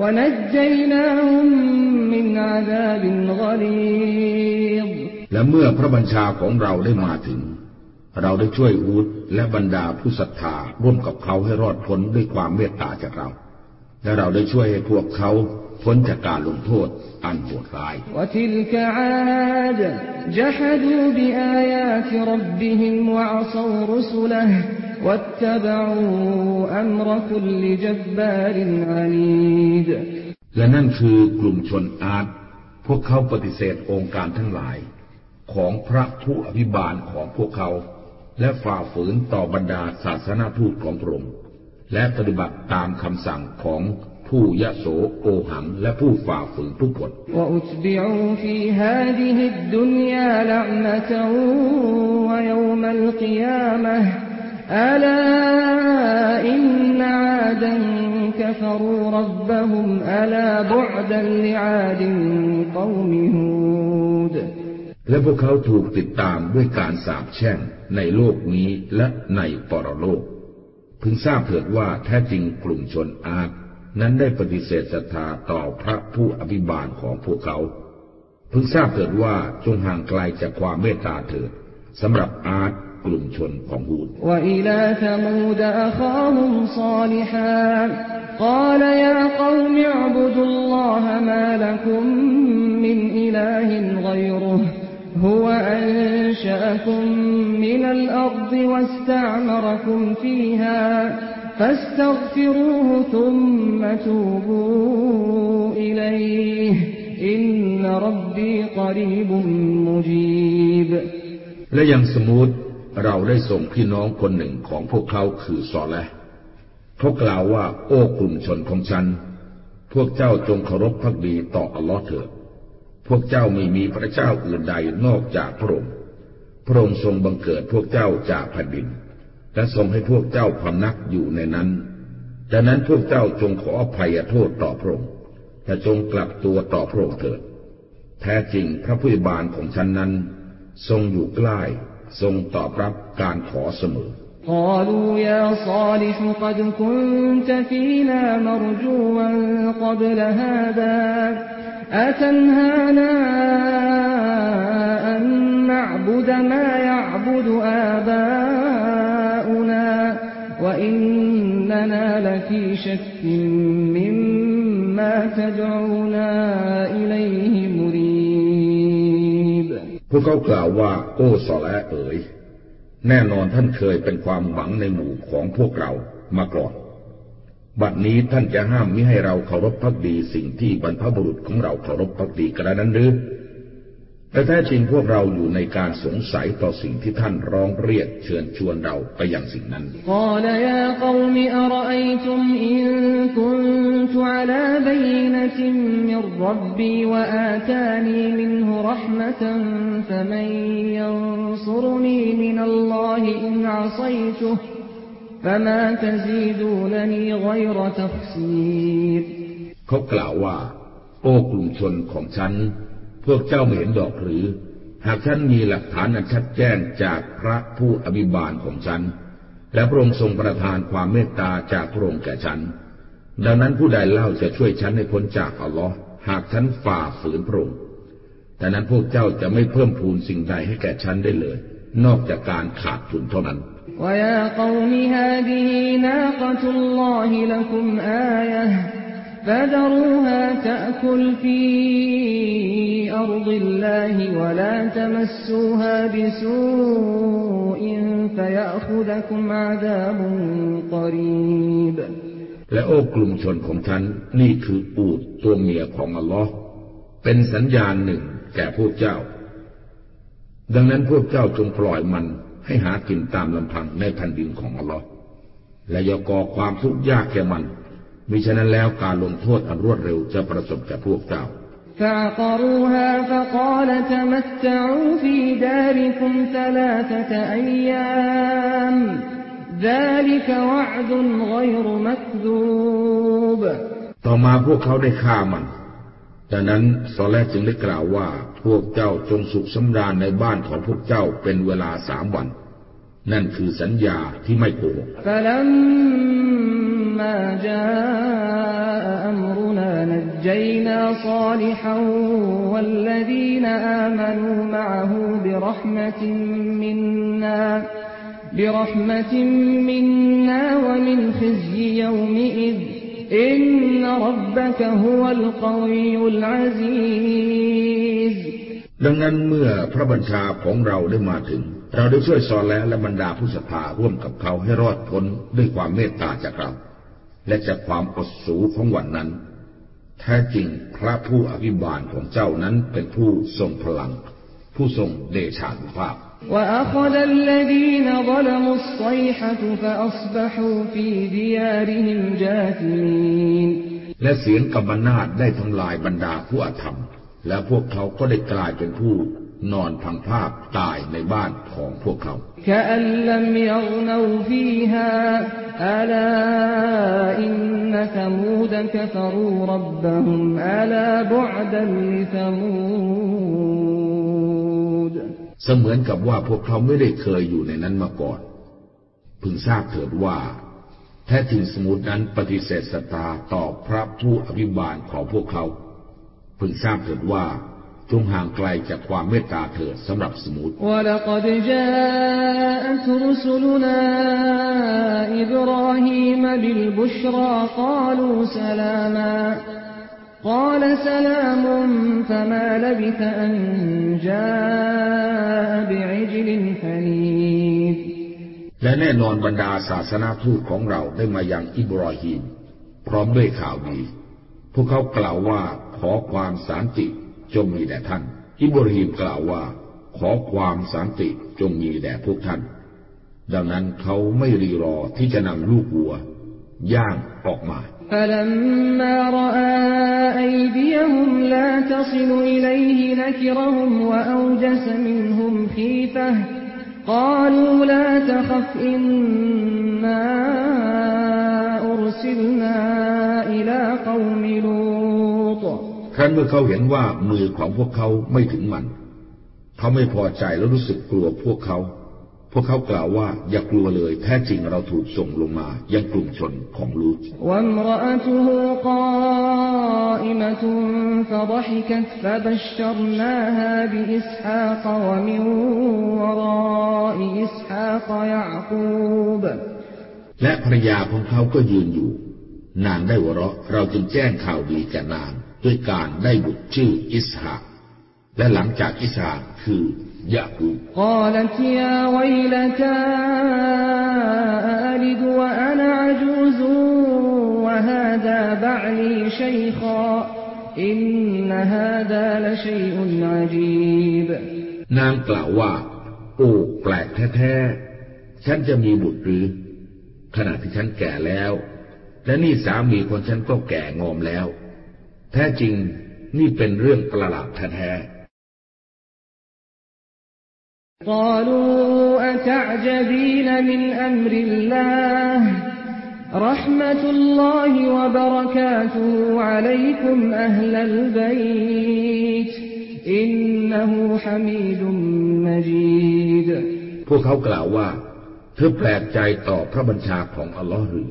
ونجيناهم من عذاب غليظ และเมื่อพระบัญชาของเราได้มาถึงเราได้ช่วยอูดและบรรดาผู้ศรัทธาร่วมกับเขาให้รอดพ้นด้วยความเมตตาจากเรา และเราได้ช่วยให้พวกเขา พ้นจากการลงโทษอันโหดร้าย และนั่นคือกลุ่มชนอาร์ตพวกเขาปฏิเสธองค์การทั้งหลาย ของพระผู้อภิบาลของพวกเขา และฝ่าฝืนต่อบรรดาศาสนาทูตของพระองค์และปฏิบัติตามคำสั่งของ ผู้ยะโสโอหังและผู้ฝ่าฝืนทุกคนอัลาอินนาดันกฟรูรับบบฮุมอัลาบุอดันลิอาดินกวมิฮูดและพวกเขาถูกติดตามด้วยการสาบแช่งในโลกนี้และในปรโลก พึงทราบเถิดว่าแท้จริงกลุ่มชนอาร์ นั้นได้ปฏิเสธศรัทธาต่อพระผู้อภิบาลของพวกเขา พึงทราบเถิดว่าจงห่างไกลจากความเมตตาเถิดสำหรับอาร์กลุ่มชนของฮูด قال يا قوم اعبدوا الله ما لكم من إله غيره هو أنشأكم من الأرض واستعمركم فيها فاستغفروه ثم توبوا إليه إن ربي قريب مجيب และยังสมุดเราได้ส่งพี่น้องคนหนึ่งของพวกเขาคือซอและเขากล่าวว่า โอ้กลุ่มชนของฉัน พวกเจ้าจงเคารพพักดีต่ออัลลอฮ์เถิดพวกเจ้าไม่มีพระเจ้าอื่นใดนอกจากพระองค์ พระองค์ทรงบังเกิดพวกเจ้าจากแผ่นดิน และทรงให้พวกเจ้าพำนักอยู่ในนั้นดังนั้นพวกเจ้าจงขออภัยโทษต่อพระองค์และจงกลับตัวต่อพระองค์เถิด แท้จริงพระผู้บานของฉันนั้น ทรงอยู่ใกล้ ทรงตอบรับการขอเสมอ قالوا يا صالح قد كنت فينا مرجوا قبل هذا أتنهانا أن نعبد ما يعبد آباؤنا وإننا لفي شك مما تدعونا إليه مريب พวกเขากล่าวว่าโอ้สอแลเอ๋ยแน่นอนท่านเคยเป็นความหวังในหมู่ของพวกเรามาก่อน บัดนี้ท่านจะห้ามมิให้เราเคารพพักดีสิ่งที่บรรพบุรุษของเราเคารพพักดีกระนั้นหรือ แต่แท้จริงพวกเราอยู่ในการสงสัยต่อสิ่งที่ท่านร้องเรียกเชิญชวนเราไปอย่างสิ่งนั้น เขากล่าวว่า โอ้กลุ่มชนของฉัน พวกเจ้าไม่เห็นดอกหรือ หากท่านมีหลักฐานอันชัดแจ้งจากพระผู้อภิบาลของฉัน และพระองค์ทรงประทานความเมตตาจากพระองค์แก่ฉัน ดังนั้นผู้ใดเล่าจะช่วยฉันให้พ้นจากอัลลอฮ์หากฉันฝ่าฝืนพระองค์แต่นั้นพวกเจ้าจะไม่เพิ่มพูนสิ่งใดให้แก่ฉันได้เลย นอกจากการขาดทุนเท่านั้นและ ناقة الله لكم آية فذروها تأكل في أرض الله ولا تمسوها بسوء فيأخذكم عذاب قريب และโอ้กลุ่มชนของฉันนี่คืออูดตัวเมียของอัลลอฮ์เป็นสัญญาณหนึ่งแก่พวกเจ้า ดังนั้นพวกเจ้าจงปล่อยมันให้หากินตามลำพังในแผ่นดินของอัลลอฮ์และอย่าก่อความทุกข์ยากแก่มัน มิฉะนั้นแล้วการลงโทษอันรวดเร็วจะประสบแก่พวกเจ้า فعقروها فقال تمتعوا في داركم ثلاثة أيام ذلك وعد غير مكذوب ต่อมาพวกเขาได้ฆ่ามัน ดังนั้นซอแลห์จึงได้กล่าวว่า พวกเจ้าจงสุขสำราญในบ้านของพวกเจ้าเป็นเวลาสามวัน นั่นคือสัญญาที่ไม่โกหกอินรับบะฮุวัลกวิยุลอาซีซ ดังนั้นเมื่อพระบัญชาของเราได้มาถึง เราได้ช่วยซอและและบรรดาผู้ศรัทธาร่วมกับเขาให้รอดพ้นด้วยความเมตตาจากเรา และจากความอดสูของวันนั้น แท้จริงพระผู้อภิบาลของเจ้านั้นเป็นผู้ทรงพลัง ผู้ทรงเดชานุภาพ وأخذ الذين ظلموا الصيحة فأصبحوا في ديارهم جاثمين และเสียงกับบนาดได้ทำลายบรรดาผู้อาธรรม และพวกเขาก็ได้กลายเป็นผู้นอนพังภาพตายในบ้านของพวกเขา เสมือนกับว่าพวกเขาไม่ได้เคยอยู่ในนั้นมาก่อน พึงทราบเถิดว่า แท้จริงสมุดนั้นปฏิเสธสตาต่อพระผู้อภิบาลของพวกเขา พึงทราบเถิดว่าจงห่างไกลจากความเมตตาเถิดสำหรับสมุทและแน่นอนบรรดาศาสนาทูตของเราได้มาอย่างอิบรอฮีม พร้อมด้วยข่าวดี วกเขากล่าวว่าขอความสันติจงมีแด่ท่าน อิบราฮิมกล่าวว่า ขอความสันติจงมีแด่พวกท่าน ดังนั้นเขาไม่รีรอที่จะนำลูกวัว ย่างออกมาเา أرسلنا إلى قوم لوط ครั้นเมื่อเขาเห็นว่ามือของพวกเขาไม่ถึงมัน เขาไม่พอใจและรู้สึกกลัวพวกเขา พวกเขากล่าวว่าอย่ากลัวเลย แท้จริงเราถูกส่งลงมายังกลุ่มชนของลูต وامرأته قائمة فضحكت และภรรยาของเขาก็ยืนอยู่ นางได้วเราะเราจึงแจ้งข่าวดีแก่นางด้วยการได้บุตรชื่ออิสหะและหลังจากอิสหะคือยะกูนางกล่าวว่า โอ้แปลกแท้ๆ ฉันจะมีบุตรหรือ ขณะที่ฉันแก่แล้ว และนี่สามีของฉันก็แก่งอมแล้ว แท้จริงนี่เป็นเรื่องประหลาดแท้ๆ قالوا أتعجبين من أمر الله رحمة الله وبركاته عليكم أهل البيت إنه حميد مجيد พวกเขากล่าวว่า เ ธอแปลกใจต่อพระบัญชาของอัลลอฮ์หรือ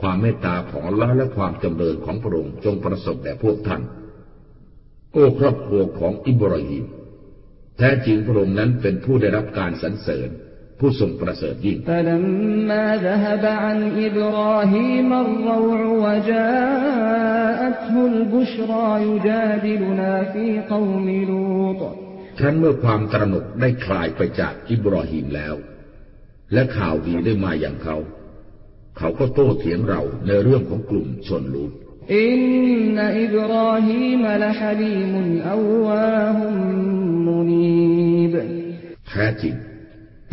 ความเมตตาของอัลลอฮ์และความจำเริญของพระองค์จงประสบแด่พวกท่าน โอ้ครอบครัวของอิบราฮิมแท้จริงพระองค์นั้นเป็นผู้ได้รับการสรรเสริญ ผู้ทรงประเสริฐยิ่งครั้นเมื่อความตระหนกได้คลายไปจากอิบราฮิมแล้ว และข่าวดีได้มาอย่างเขา เขาก็โต้เถียงเราในเรื่องของกลุ่มชนลูดอินนอิบราฮิมละฮลีมุนอวาฮุมมุนีบแท้จริง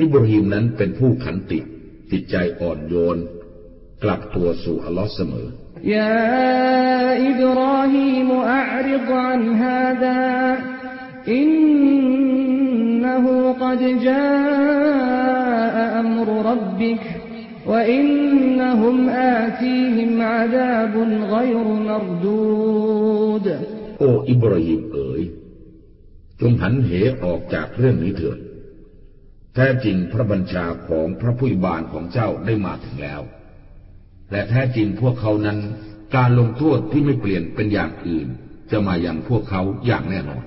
อิบราฮิมนั้นเป็นผู้ขันติ จิตใจอ่อนโยน กลับตัวสู่อัลลอฮ์เสมอยาإبراهيم أعرض عن هذا إنه قد جاء أمر ربك وإنهم آتيهم عذاب غير مردودโอ้อิบราฮิมเอ๋ยจงหันเหออกจากเรื่องนี้เถิดแท้จริงพระบัญชาของพระผู้อภิบาลของเจ้าได้มาถึงแล้ว และแท้จริงพวกเขานั้นการลงโทษที่ไม่เปลี่ยนเป็นอย่างอื่น จะมาอย่างพวกเขาอย่างแน่นอน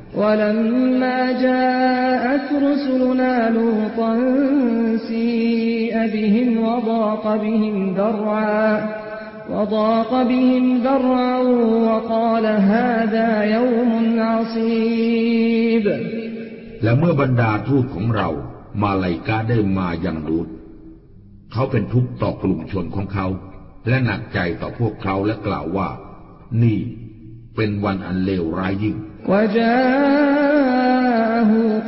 และเมื่อบรรดาทูตของเรา มาไลายกาได้มาอย่างรุดเขาเป็นทุกข์ต่อกลุ่มชนของเขา และหนักใจต่อพวกเขาและกล่าวว่า นี่ เป็นวันอันเลวร้ายยิ่ง وجاءه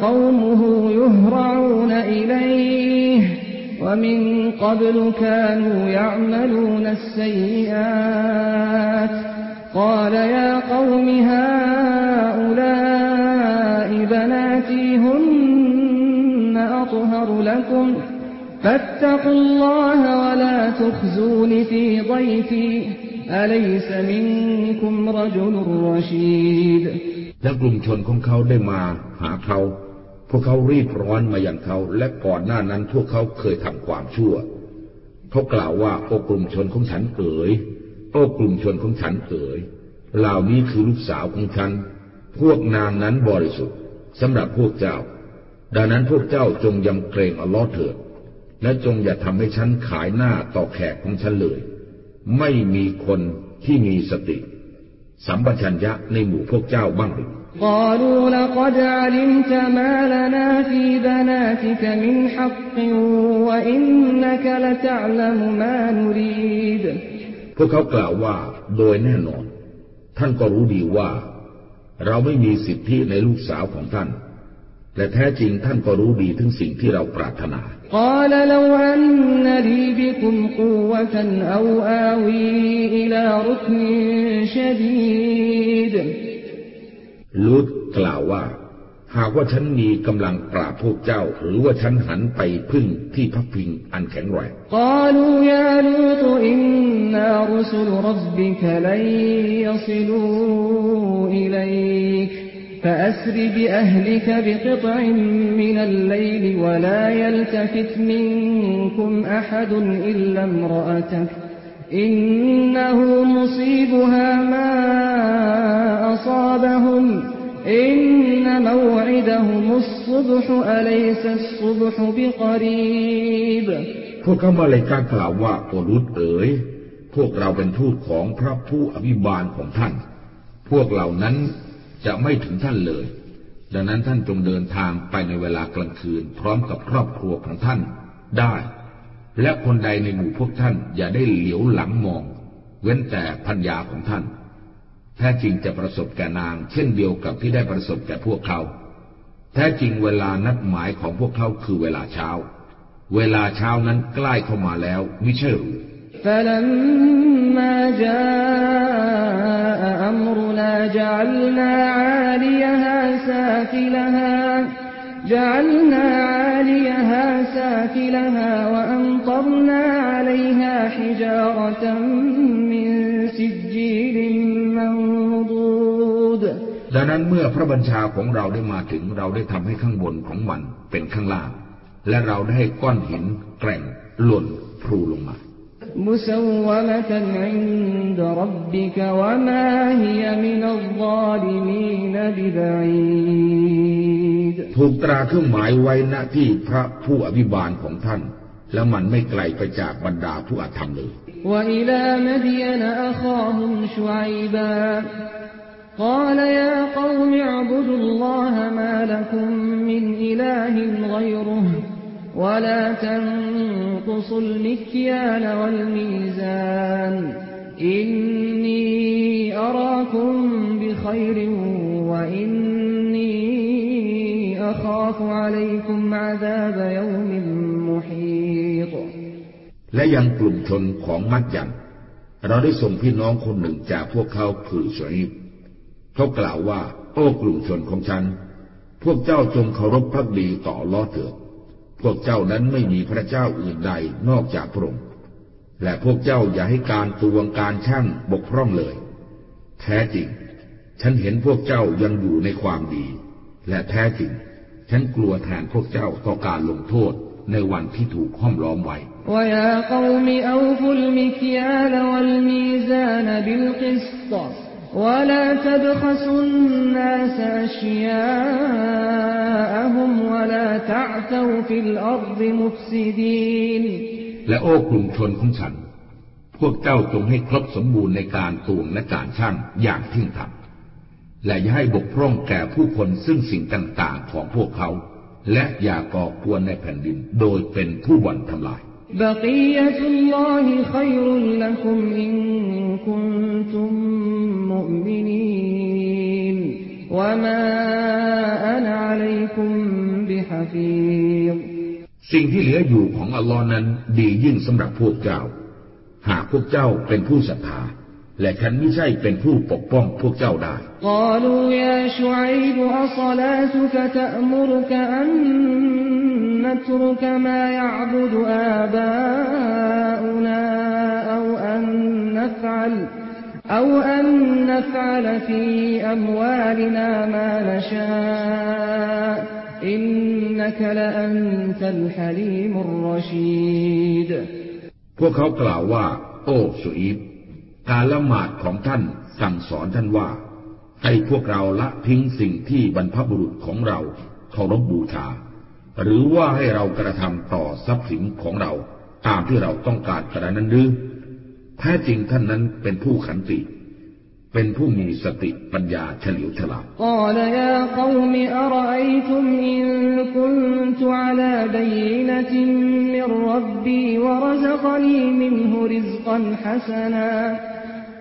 قومه يهرعون إليه ومن قبل كانوا يعملون السيئات قال يا قوم هؤلاء بناتي هن أطهر لكم فاتقوا الله ولا تخزون في ضيفي และกลุ่มชนของเขาได้มาหาเขา พวกเขารีบร้อนมาอย่างเขา และก่อนหน้านั้นพวกเขาเคยทำความชั่ว เขากล่าวว่าโอ้กลุ่มชนของฉันเอ๋ย โอ้กลุ่มชนของฉันเอ๋ย เหล่านี้คือลูกสาวของฉัน พวกนางนั้นบริสุทธิ์สำหรับพวกเจ้า ดังนั้นพวกเจ้าจงยำเกรงอัลลอฮ์เถิด และจงอย่าทำให้ฉันขายหน้าต่อแขกของฉันเลย ไม่มีคนที่มีสติ สัมปชัญญะในหมู่พวกเจ้าบ้างหรือพวกเขากล่าวว่า โดยแน่นอน ท่านก็รู้ดีว่า เราไม่มีสิทธิในลูกสาวของท่าน และแท้จริงท่านก็รู้ดีถึงสิ่งที่เราปรารถนา قال لو أن لي بكم قوة أو آوي إلى ركن شديد ลูดกล่าวว่า หากว่าฉันมีกำลังปราบพวกเจ้า หรือว่าฉันหันไปพึ่งที่พักพิงอันแข็งแรง قالوا يا لوط إنا رسل ربك لن يصلوا إليك فأسر بأهلك بقطع من الليل ولا يلتفت منكم أحد إلا امرأتك إنه مصيبها ما أصابهم إن موعدهم الصبح أليس الصبح بقريب พวกเขามาเลยกล้ากล่าวว่าโอรุตเอ๋ยพวกเราเป็นทูตของพระผู้อภิบาลของท่าน พวกเหล่านั้น จะไม่ถึงท่านเลย ดังนั้นท่านจงเดินทางไปในเวลากลางคืน พร้อมกับครอบครัวของท่านได้ และคนใดในหมู่พวกท่านอย่าได้เหลียวหลังมอง เว้นแต่พัญญาของท่าน แท้จริงจะประสบแก่นาง เช่นเดียวกับที่ได้ประสบแก่พวกเขา แท้จริงเวลานัดหมายของพวกเขาคือเวลาเช้า เวลาเช้านั้นใกล้เข้ามาแล้วไม่ใช่หรือ فلما جاء أمرنا جعلنا عاليها سافلها جعلنا عاليها سافلها وأمطرنا عليها حجارة من سجيل منضود ดังนั้นเมื่อพระบัญชาของเราได้มาถึงเราได้ทำให้ข้างบนของมันเป็นข้างล่าง และเราได้ให้ก้อนหินแกร่งหล่นพลูลงมา مسومة عند ربك وما هي من الظالمين ببعيد ถูกตราเครื่องหมายไว้ณที่พระผู้อภิบาลของท่าน แล้วมันไม่ไกลไปจากบรรดาผู้อาธรรมเลย وإلى مدين أخاهم شعيبا قال يا قوم اعبدوا الله ما لكم من إله غيره ولا تنقصوا المكيال والميزان إني أراكم بخير وإني أخاف عليكم عذاب يوم محيط และยังกลุ่มชนของมัดยัน เราได้ส่งพี่น้องคนหนึ่งจากพวกเขาคือชอิบเขากล่าวว่า โอ้กลุ่มชนของฉัน พวกเจ้าจงเคารพพักดีต่อลอเถิด พวกเจ้านั้นไม่มีพระเจ้าอื่นใดนอกจากพระองค์และพวกเจ้าอย่าให้การตวงการช่างบกพร่องเลย แท้จริง ฉันเห็นพวกเจ้ายังอยู่ในความดี และแท้จริง ฉันกลัวแทนพวกเจ้าต่อการลงโทษในวันที่ถูกห้อมล้อมไว้ ويا قوم أوفوا المكيال والميزان بالقسط ولا تبخسوا الناس أشياءهم ولا تعثوا في الأرض مفسدين และโอ้กลุ่มชนของฉัน พวกเจ้าจงให้ครบสมบูรณ์ในการตวงและการช่างอย่างทิ้งทำและอย่าให้บกพร่องแก่ผู้คนซึ่งสิ่งต่างๆของพวกเขา และอย่าก่อกวนในแผ่นดินโดยเป็นผู้บ่อนทำลาย بقية الله خير لكم إن كنتم مؤمنين وما أنا عليكم بحفيظ สิ่งที่เหลืออยู่ของอัลลอฮ์นั้นดียิ่งสำหรับพวกเจ้า หากพวกเจ้าเป็นผู้ศรัทธา และฉันไม่ใช่เป็นผู้ปกป้องพวกเจ้าได้ قالوا يا شعيب أصلاتك تأمرك أن نترك ما يعبد آباؤنا أو أن نفعل أو أن نفعل في أموالنا ما نشاء إنك لأنت الحليم الرشيد พวกเขากล่าวว่า โอ้สุอีบ การละหมาดของท่านสั่งสอนท่านว่า ให้พวกเราละทิ้งสิ่งที่บรรพบุรุษของเราเคารพบูชา หรือว่าให้เรากระทำต่อทรัพย์สินของเรา ตามที่เราต้องการกระนั้นหรือแท้จริงท่านนั้นเป็นผู้ขันติเป็นผู้มีสติปัญญาเฉลียวฉลาดกล่าวยาคอมอรไอตุมอินคุนตุอลาบัยนติมิรับบีวรซกนีมินหุริซกันฮัสนา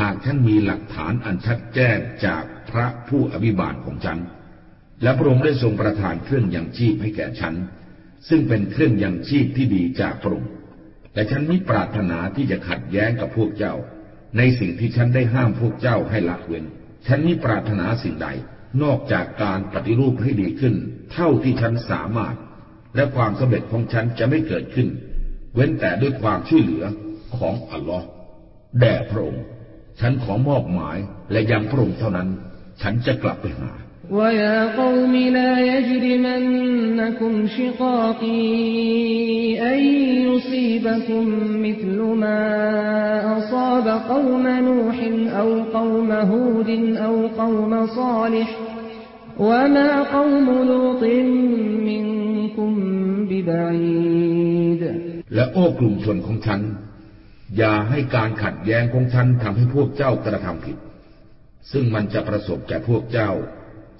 หากฉันมีหลักฐานอันชัดแจ้งจากพระผู้อภิบาลของฉัน และพระองค์ได้ทรงประทานเครื่องยังชีพให้แก่ฉัน ซึ่งเป็นเครื่องยังชีพที่ดีจากพระองค์แต่ฉันมิปรารถนาที่จะขัดแย้งกับพวกเจ้า ในสิ่งที่ฉันได้ห้ามพวกเจ้าให้ละเว้น ฉันมิปรารถนาสิ่งใด นอกจากการปฏิรูปให้ดีขึ้น เท่าที่ฉันสามารถ และความสำเร็จของฉันจะไม่เกิดขึ้น เว้นแต่ด้วยความช่วยเหลือของอัลลอฮ์แด่พระองค์ ฉันขอมอบหมายและยังพระองค์เท่านั้น ฉันจะกลับไปหา ويا قوم لا يجرمنكم شقاقي أن يصيبكم يصيبكم مثل ما أصاب قوم نوح أو قوم هود أو قوم صالح وما قوم لوط منكم ببعيد และโอ้กลุ่มชนของฉัน อย่าให้การขัดแย้งของฉันทำให้พวกเจ้ากระทำผิด ซึ่งมันจะประสบแก่พวกเจ้า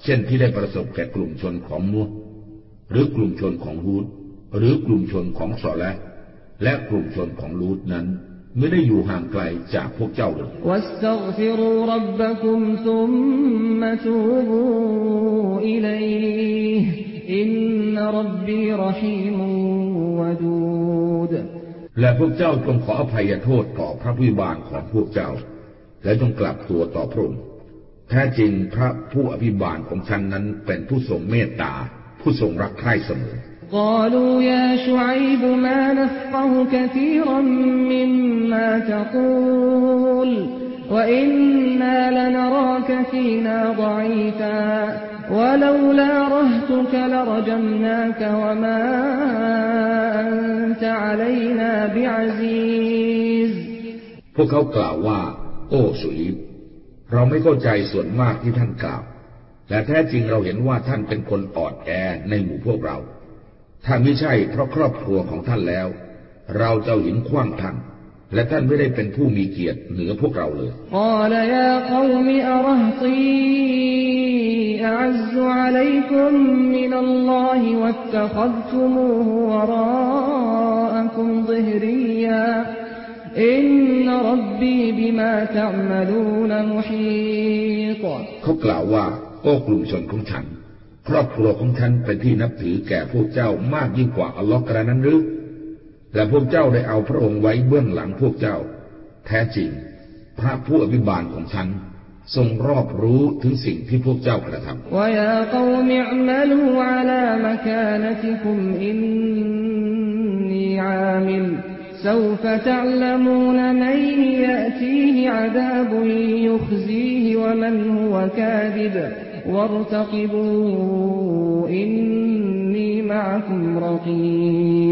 เช่นที่ได้ประสบแก่กลุ่มชนของนัวหรือกลุ่มชนของฮูดหรือกลุ่มชนของสอและและกลุ่มชนของลูดนั้นไม่ได้อยู่ห่างไกลจากพวกเจ้าเลยอินนรับบีรหีมวดูด และพวกเจ้าจงขออภัยโทษต่อพระผู้บานของพวกเจ้า และจงกลับตัวต่อพระองค์แท้จริงพระผู้อภิบาลของฉันนั้นเป็นผู้ทรงเมตตา ผู้ทรงรักใคร่เสมอ قالوا يا شعيب ما نفقه كثيرا مما تقول وإنا لنراك فينا ضعيفا ولولا رهتك لرجمناك وما أنت علينا بعزيز พวกเขากล่าวว่า โอ้สุอีบเราไม่เข้าใจส่วนมากที่ท่านกล่าว และแท้จริงเราเห็นว่าท่านเป็นคนอ่อนแอในหมู่พวกเรา ถ้าไม่ใช่เพราะครอบครัวของท่านแล้ว เราจะหินขว้างท่าน และท่านไม่ได้เป็นผู้มีเกียรติเหนือพวกเราเลยเขากล่าวว่าก็กลุ่มชนของฉัน ครอบครัวของฉันเป็นที่นับถือแก่พวกเจ้ามากยิ่งกว่าอัลลอฮ์กระนั้นหรือ และพวกเจ้าได้เอาพระองค์ไว้เบื้องหลังพวกเจ้า แท้จริง พระผู้อภิบาลของฉันทรงรอบรู้ถึงสิ่งที่พวกเจ้ากระทำ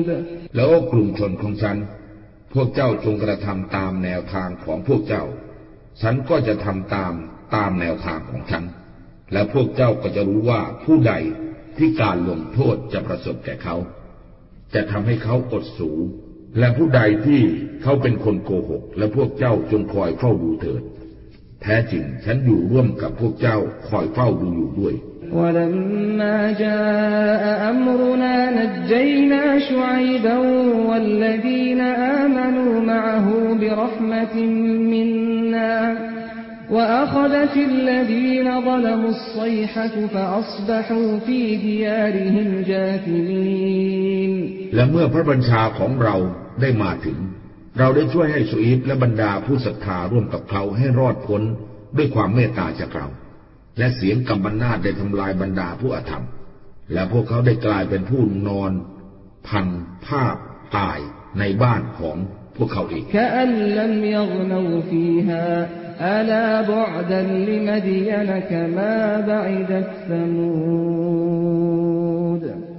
ว แล้วกลุ่มชนของฉัน พวกเจ้าจงกระทำตามแนวทางของพวกเจ้า ฉันก็จะทำตามตามแนวทางของฉัน และพวกเจ้าก็จะรู้ว่าผู้ใดที่การลงโทษจะประสบแก่เขา จะทำให้เขากดสูงและผู้ใดที่เขาเป็นคนโกหก และพวกเจ้าจงคอยเฝ้าดูเถิด แท้จริงฉันอยู่ร่วมกับพวกเจ้าคอยเฝ้าดูอยู่ด้วย ولما جاء أمرنا نجينا شعيبا والذين آمنوا معه برحمة منا وأخذت الذين ظلموا الصيحة فأصبحوا في ديارهم جاثمين และเมื่อพระบัญชาของเราได้มาถึง เราได้ช่วยให้สุอีฟและบรรดาผู้ศรัทธาร่วมกับเขาให้รอดพ้นด้วยความเมตตาจากเรา และเสียงกำบนาได้ทำลายบรรดาผู้อธรรม และพวกเขาได้กลายเป็นผู้นอน พันภาพตายในบ้านของพวกเขาเอง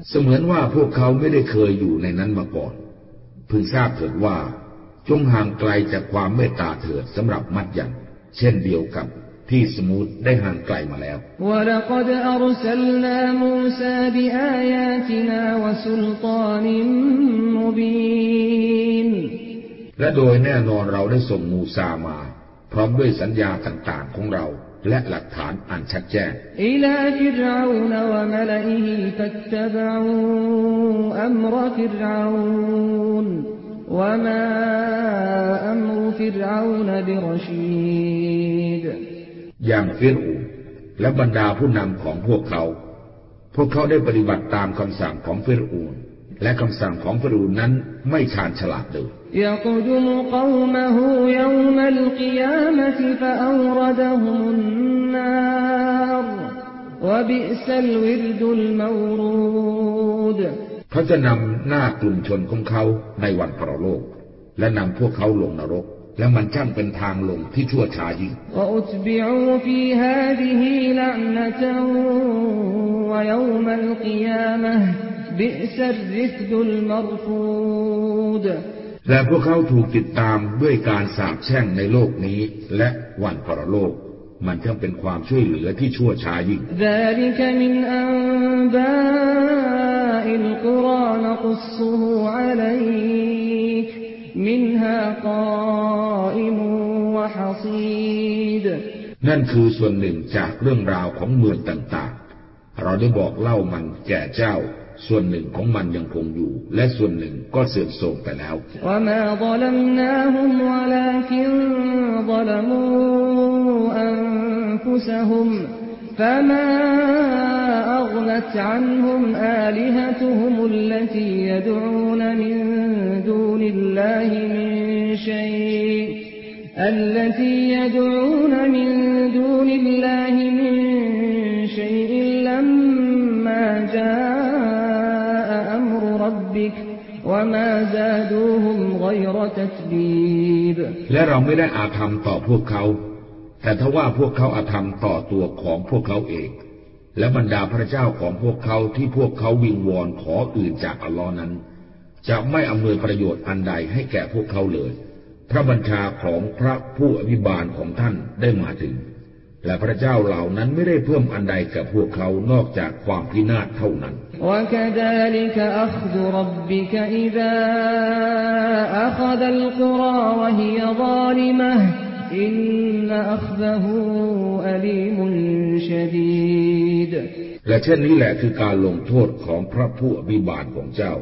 เสมือนว่าพวกเขาไม่ได้เคยอยู่ในนั้นมาก่อน พึงทราบเถิดว่า จงห่างไกลจากความเมตตาเถิดสำหรับมัดยันเช่นเดียวกับ ที่สมูทได้ห่างไกลมาแล้วและโดยแน่นอนเราได้ส่งมูซามา พร้อมด้วยสัญญาต่างๆของเราและหลักฐานอันชัดแจ้งและ อย่างเฟี้ยนอูและบรรดาผู้นำของพวกเขา พวกเขาได้ปฏิบัติตามคำสั่งของเฟี้ยนอูและคำสั่งของฟรูนั้นไม่ชาญฉลาดเลยเขาจะนำหน้ากลุ่มชนของเขาในวันพรโลก และนำพวกเขาลงนรก แล้วมันจ้างเป็นทางลงที่ชั่วช้ายิ่งและพวกเขาถูกติดตามด้วยการสาบแช่งในโลกนี้ และวันปรโลก มันช่างเป็นความช่วยเหลือที่ชั่วช้ายิ่ง นคือส่วนหนึ่งจากเรื่องราวของเมืองต่างๆ เราได้บอกเล่ามันแก่เจ้า ส่วนหนึ่งของมันยังคงอยู่ และส่วนหนึ่งก็เสื่อมโทรมไปแล้ว فما أغنت عنهم آلهتهم التي يدعون من دون الله من شيء التي يدعون من دون الله من شيء لما جاء ربك وما زادوهم غير تتبيب และเราไม่ได้อาธรรมต่อพวกเขา แต่ถ้าว่าพวกเขาอาธรรมต่อตัวของพวกเขาเอง และบรรดาพระเจ้าของพวกเขาที่พวกเขาวิงวอนขออื่นจากอัลลอฮ์นั้น จะไม่อำนวยประโยชน์อันใดให้แก่พวกเขาเลย พระบัญชาของพระผู้อภิบาลของท่านได้มาถึง และพระเจ้าเหล่านั้นไม่ได้เพิ่มอันใดกับพวกเขานอกจากความพินาศเท่านั้น และเช่นนี้แหละคือการลงโทษของพระผู้อภิบาลของเจ้า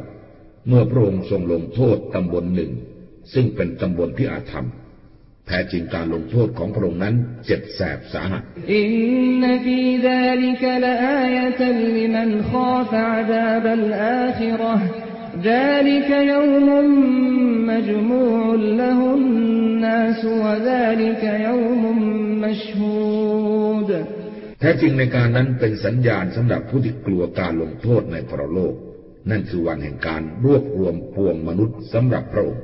เมื่อพระองค์ทรงลงโทษตำบลหนึ่ง ซึ่งเป็นตำบลที่อธรรมแท้จริงการลงโทษของพระองค์นั้นเจ็บแสบสาหัสإن في ذلك لآية لمن خاف عذاب الآخرة ذلك يوم مجموع له الناس وذلك يوم مشهود แท้จริงในการนั้นเป็นสัญญาณสำหรับผู้ที่กลัวการลงโทษในพระโลก นั่นคือวันแห่งการรวบรวมปวงมนุษย์สำหรับพระองค์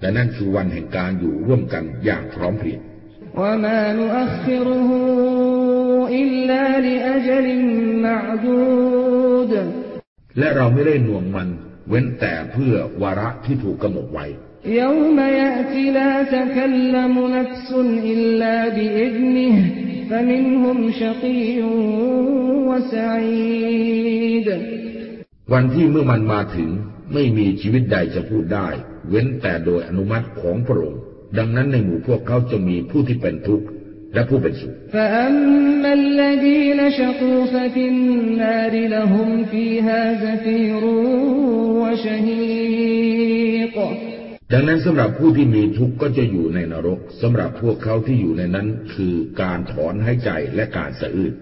และนั่นคือวันแห่งการอยู่ร่วมกันอย่างพร้อมเพรียงและเราไม่ได้หน่วงมัน เว้นแต่เพื่อวาระที่ถูกกำหนดไว้ يوم يأتي لا تكلم نفس إلا بإذنه فمنهم شقي وسعيد วันที่เมื่อมันมาถึงไม่มีชีวิตใดจะพูดได้เว้นแต่โดยอนุมัติของพระองค์ดังนั้นในหมู่พวกเขาจะมีผู้ที่เป็นทุกข์ และผู้เป็นสุขดังนั้นสำหรับผู้ที่มีทุกข์ก็จะอยู่ในนรกสำหรับพวกเขาที่อยู่ในนั้นคือการถอนหายใจและการสะอื้น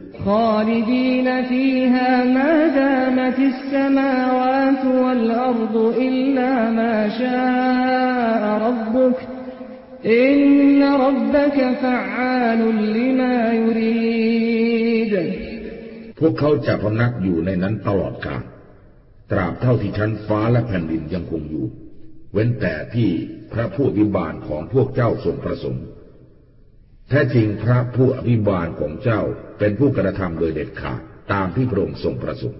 อินนรับบกฟะอาลุลิมายุรีดพวกเขาจะพำนักอยู่ในนั้นตลอดกาลตราบเท่าที่ชั้นฟ้าและแผ่นดินยังคงอยู่ เว้นแต่ที่พระผู้อภิบาลของพวกเจ้าทรงประสงค์แท้จริงพระผู้อภิบาลของเจ้าเป็นผู้กระทำโดยเด็ดขาดตามที่พระองค์ทรงประสงค์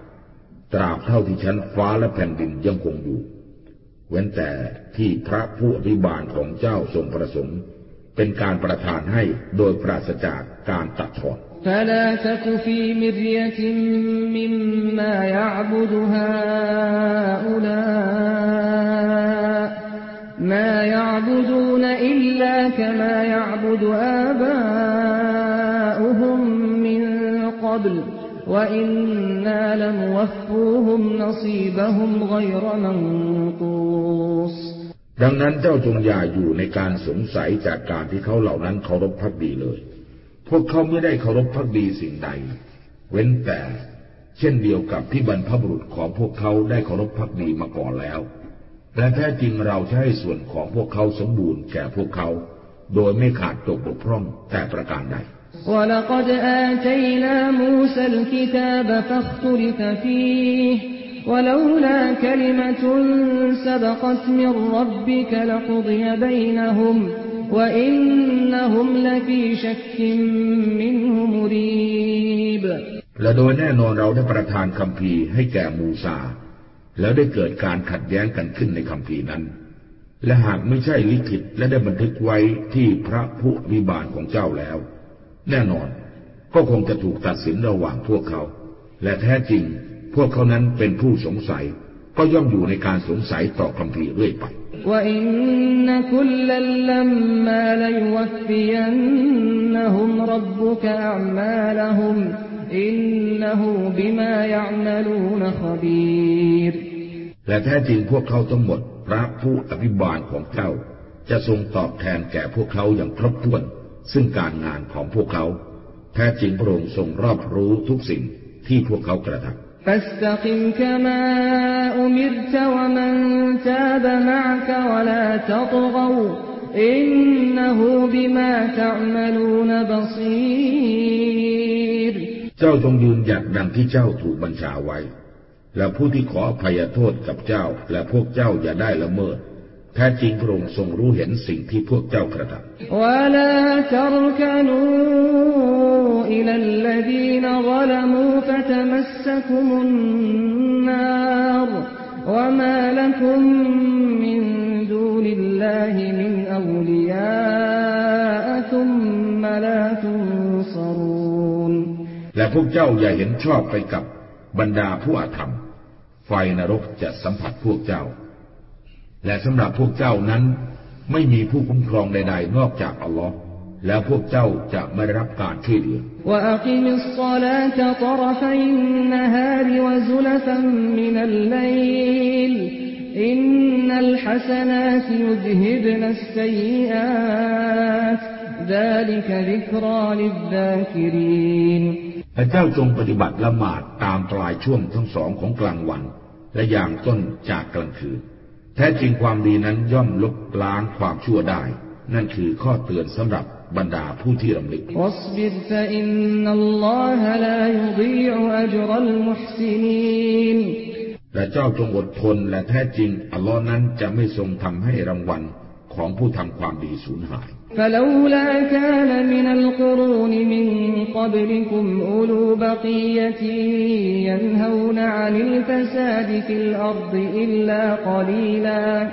ตราบเท่าที่ชั้นฟ้าและแผ่นดินยังคงอยู่ เว้นแต่ที่พระผู้อภิบาลของเจ้าทรงประสงค์ เป็นการประทานให้โดยปราศจากการตัดถอนอ ب ل مرية مما يعبد هؤلاء ما يعبدون إلا كما يعبد آباؤهم من قبل وإنا لموفوهم نصيبهم غير منقوص ดังนั้นเจ้าจงอย่าอยู่ในการสงสัยจากการที่เขาเหล่านั้นเคารพพักดีเลย พวกเขาไม่ได้เคารพพักดีสิ่งใด เว้นแต่ เช่นเดียวกับที่บรรพบุรุษของพวกเขาได้เคารพพักดีมาก่อนแล้ว และแท้จริงเราจะให้ส่วนของพวกเขาสมบูรณ์แก่พวกเขา โดยไม่ขาดตกบกพร่องแต่ประการใด ولقد آتينا موسى الكتاب فاختلف فيه ولولا كلمة سبقت من ربك لقضي بينهم وإنهم لفي شك منه مريب และโดยแน่นอนเราได้ประทานคำพีให้แก่มูซา แล้วได้เกิดการขัดแย้งกันขึ้นในคำพีนั้น และหากไม่ใช่ลิขิตและได้บันทึกไว้ที่พระผู้อภิบาลของเจ้าแล้ว แน่นอน ก็คงจะถูกตัดสินระหว่างพวกเขา และแท้จริง พวกเขานั้นเป็นผู้สงสัย ก็ย่อมอยู่ในการสงสัยต่อคำพีเรื่อยไปและแท้จริงพวกเขาทั้งหมด พระผู้อภิบาลของเจ้า จะทรงตอบแทนแก่พวกเขาอย่างครบถ้วน ซึ่งการงานของพวกเขา แท้จริงพระองค์ทรงรอบรู้ทุกสิ่งที่พวกเขากระทำ فاستقم كما أمرت ومن تاب معك ولا تطغوا إنه بما تعملون بصير เจ้าจงยืนหยัดดังที่เจ้าถูกบัญชาไว้ และผู้ที่ขออภัยโทษกับเจ้า และพวกเจ้าอย่าได้ละเมิด แท้จริงพระองค์ทรงรู้เห็นสิ่งที่พวกเจ้ากระทำวลาทรกนูอิลลดีนวลมูฟตมัสกุมนนารวมาลคุมมินดูนิลลาฮิมินอวลิยาทุมมลาตุสรูนและพวกเจ้าอย่าเห็นชอบไปกับบรรดาผู้อาธรรม ไฟนรกจะสัมผัสพวกเจ้า และสำหรับพวกเจ้านั้นไม่มีผู้คุ้มครองใด ๆ นอกจากอัลลอฮ์แล้วพวกเจ้าจะไม่รับการช่วยเหลืออินนัลฮัสนาตยุดฮิบนัสซัยอาตดาลิกดิกราลิดดาคิรินพระเจ้าจงปฏิบัติละหมาดตามปลายช่วงทั้งสองของกลางวัน และอย่างต้นจากกลางคืน แท้จริงความดีนั้นย่อมลบล้างความชั่วได้ นั่นคือข้อเตือนสำหรับบรรดาผู้ที่รำลึกและเจ้าจงอดทนและแท้จริง อัลลอฮ์นั้นจะไม่ทรงทำให้รางวัลของผู้ทำความดีสูญหาย فلولا كان من القرون من قبلكم أولو بقية ينهون عن الفساد في الأرض إلا قليلا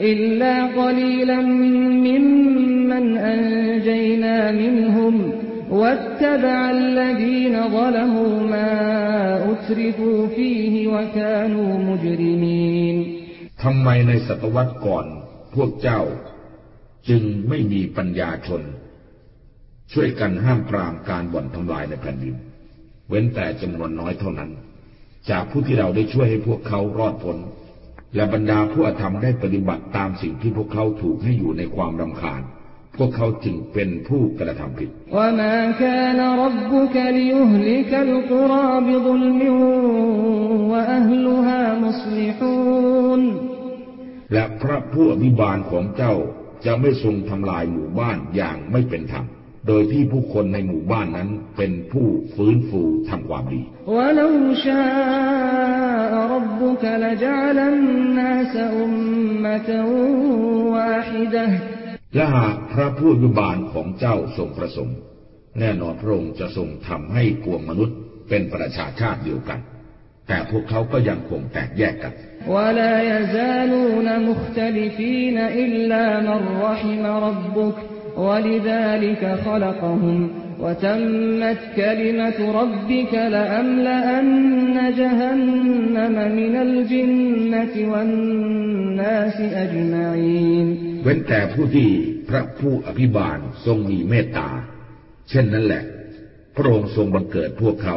إلا قليلا ممن أنجينا منهم واتبع الذين ظلموا ما أترفوا فيه وكانوا مجرمين ทำไมในศตวรรษก่อนพวกเจ้า จึงไม่มีปัญญาชน ช่วยกันห้ามปรามการบ่อนทำลายในแผ่นดิน เว้นแต่จำนวนน้อยเท่านั้น จากผู้ที่เราได้ช่วยให้พวกเขารอดพ้น และบรรดาผู้อธรรมได้ปฏิบัติตามสิ่งที่พวกเขาถูกให้อยู่ในความรำคาญพวกเขาจึงเป็นผู้กระทำผิด และพระผู้อภิบาลของเจ้า จะไม่ทรงทำลายหมู่บ้านอย่างไม่เป็นธรรม โดยที่ผู้คนในหมู่บ้านนั้นเป็นผู้ฟื้นฟูทำความดี ولو شاء ربك لجعل الناس أمة واحدة และหากพระผู้อภิบาลของเจ้าทรงประสงค์ แน่นอนพระองค์จะทรงทำให้กวงมนุษย์เป็นประชาชาติเดียวกัน แต่พวกเขาก็ยังคงแตกแยกกัน ولا يزالون مختلفين إلا من رحم ربك ولذلك خلقهم وتمت كلمة ربك لأملأن جهنم من الجنة والناس أجمعين เว้นแต่ผู้ที่พระผู้อภิบาลทรงมีเมตตา เช่นนั้นแหละ พระองค์ทรงบังเกิดพวกเขา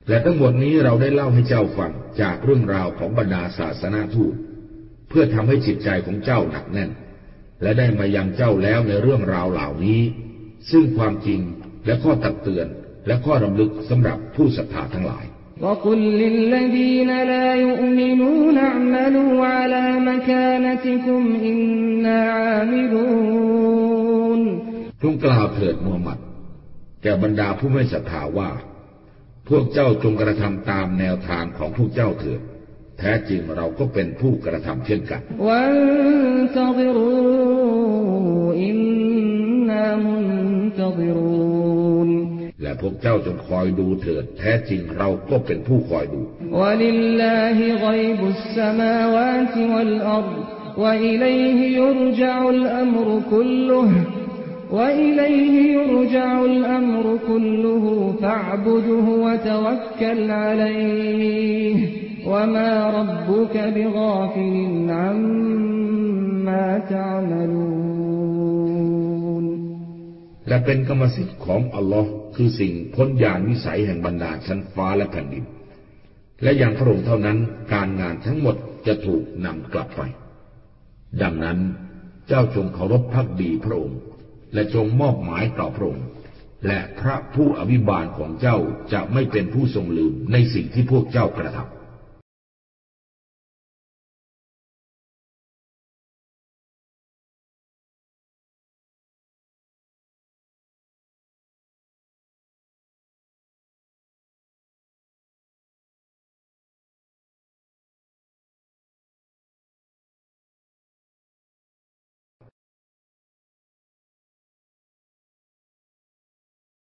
نقص عليك من أنباء الرسل ما نثبت به فؤادك وجاءك في هذه الحق وموعظة وذكرى للمؤمنين และทั้งหมดนี้เราได้เล่าให้เจ้าฟังจากเรื่องราวของบรรดาศาสนาทูตเพื่อทำให้จิตใจของเจ้าหนักแน่น และได้มายังเจ้าแล้วในเรื่องราวเหล่านี้ ซึ่งความจริงและข้อตักเตือนและข้อรำลึกสำหรับผู้ศรัทธาทั้งหลาย وقل للذين لا يؤمنون اعملوا على مكانتكم إنا عاملون จงกล่าวเถิดมูฮัมหมัด แก่บรรดาผู้ไม่ศรัทธาว่า พวกเจ้าจงกระทำตามแนวทางของพวกเจ้าเถิด แท้จริงเราก็เป็นผู้กระทำเช่นกันและพวกเจ้าจงคอยดูเถิด แท้จริงเราก็เป็นผู้คอยดูและ وإليه يرجع الأمر كله وإليه يرجع الأمر كله فاعبده وتوكل عليه وما ربك بغافل عما تعملون และเป็นกรรมสิทธิ์ของอัลลอฮ์คือสิ่งพ้นญาณวิสัยแห่งบรรดาชั้นฟ้าและแผ่นดิน และอย่างพระองค์เท่านั้นการงานทั้งหมดจะถูกนำกลับไป ดังนั้นเจ้าจงเคารพพักดีพระองค์ และจงมอบหมายต่อพระองค์และพระผู้อภิบาลของเจ้าจะไม่เป็นผู้ทรงลืมในสิ่งที่พวกเจ้ากระทำ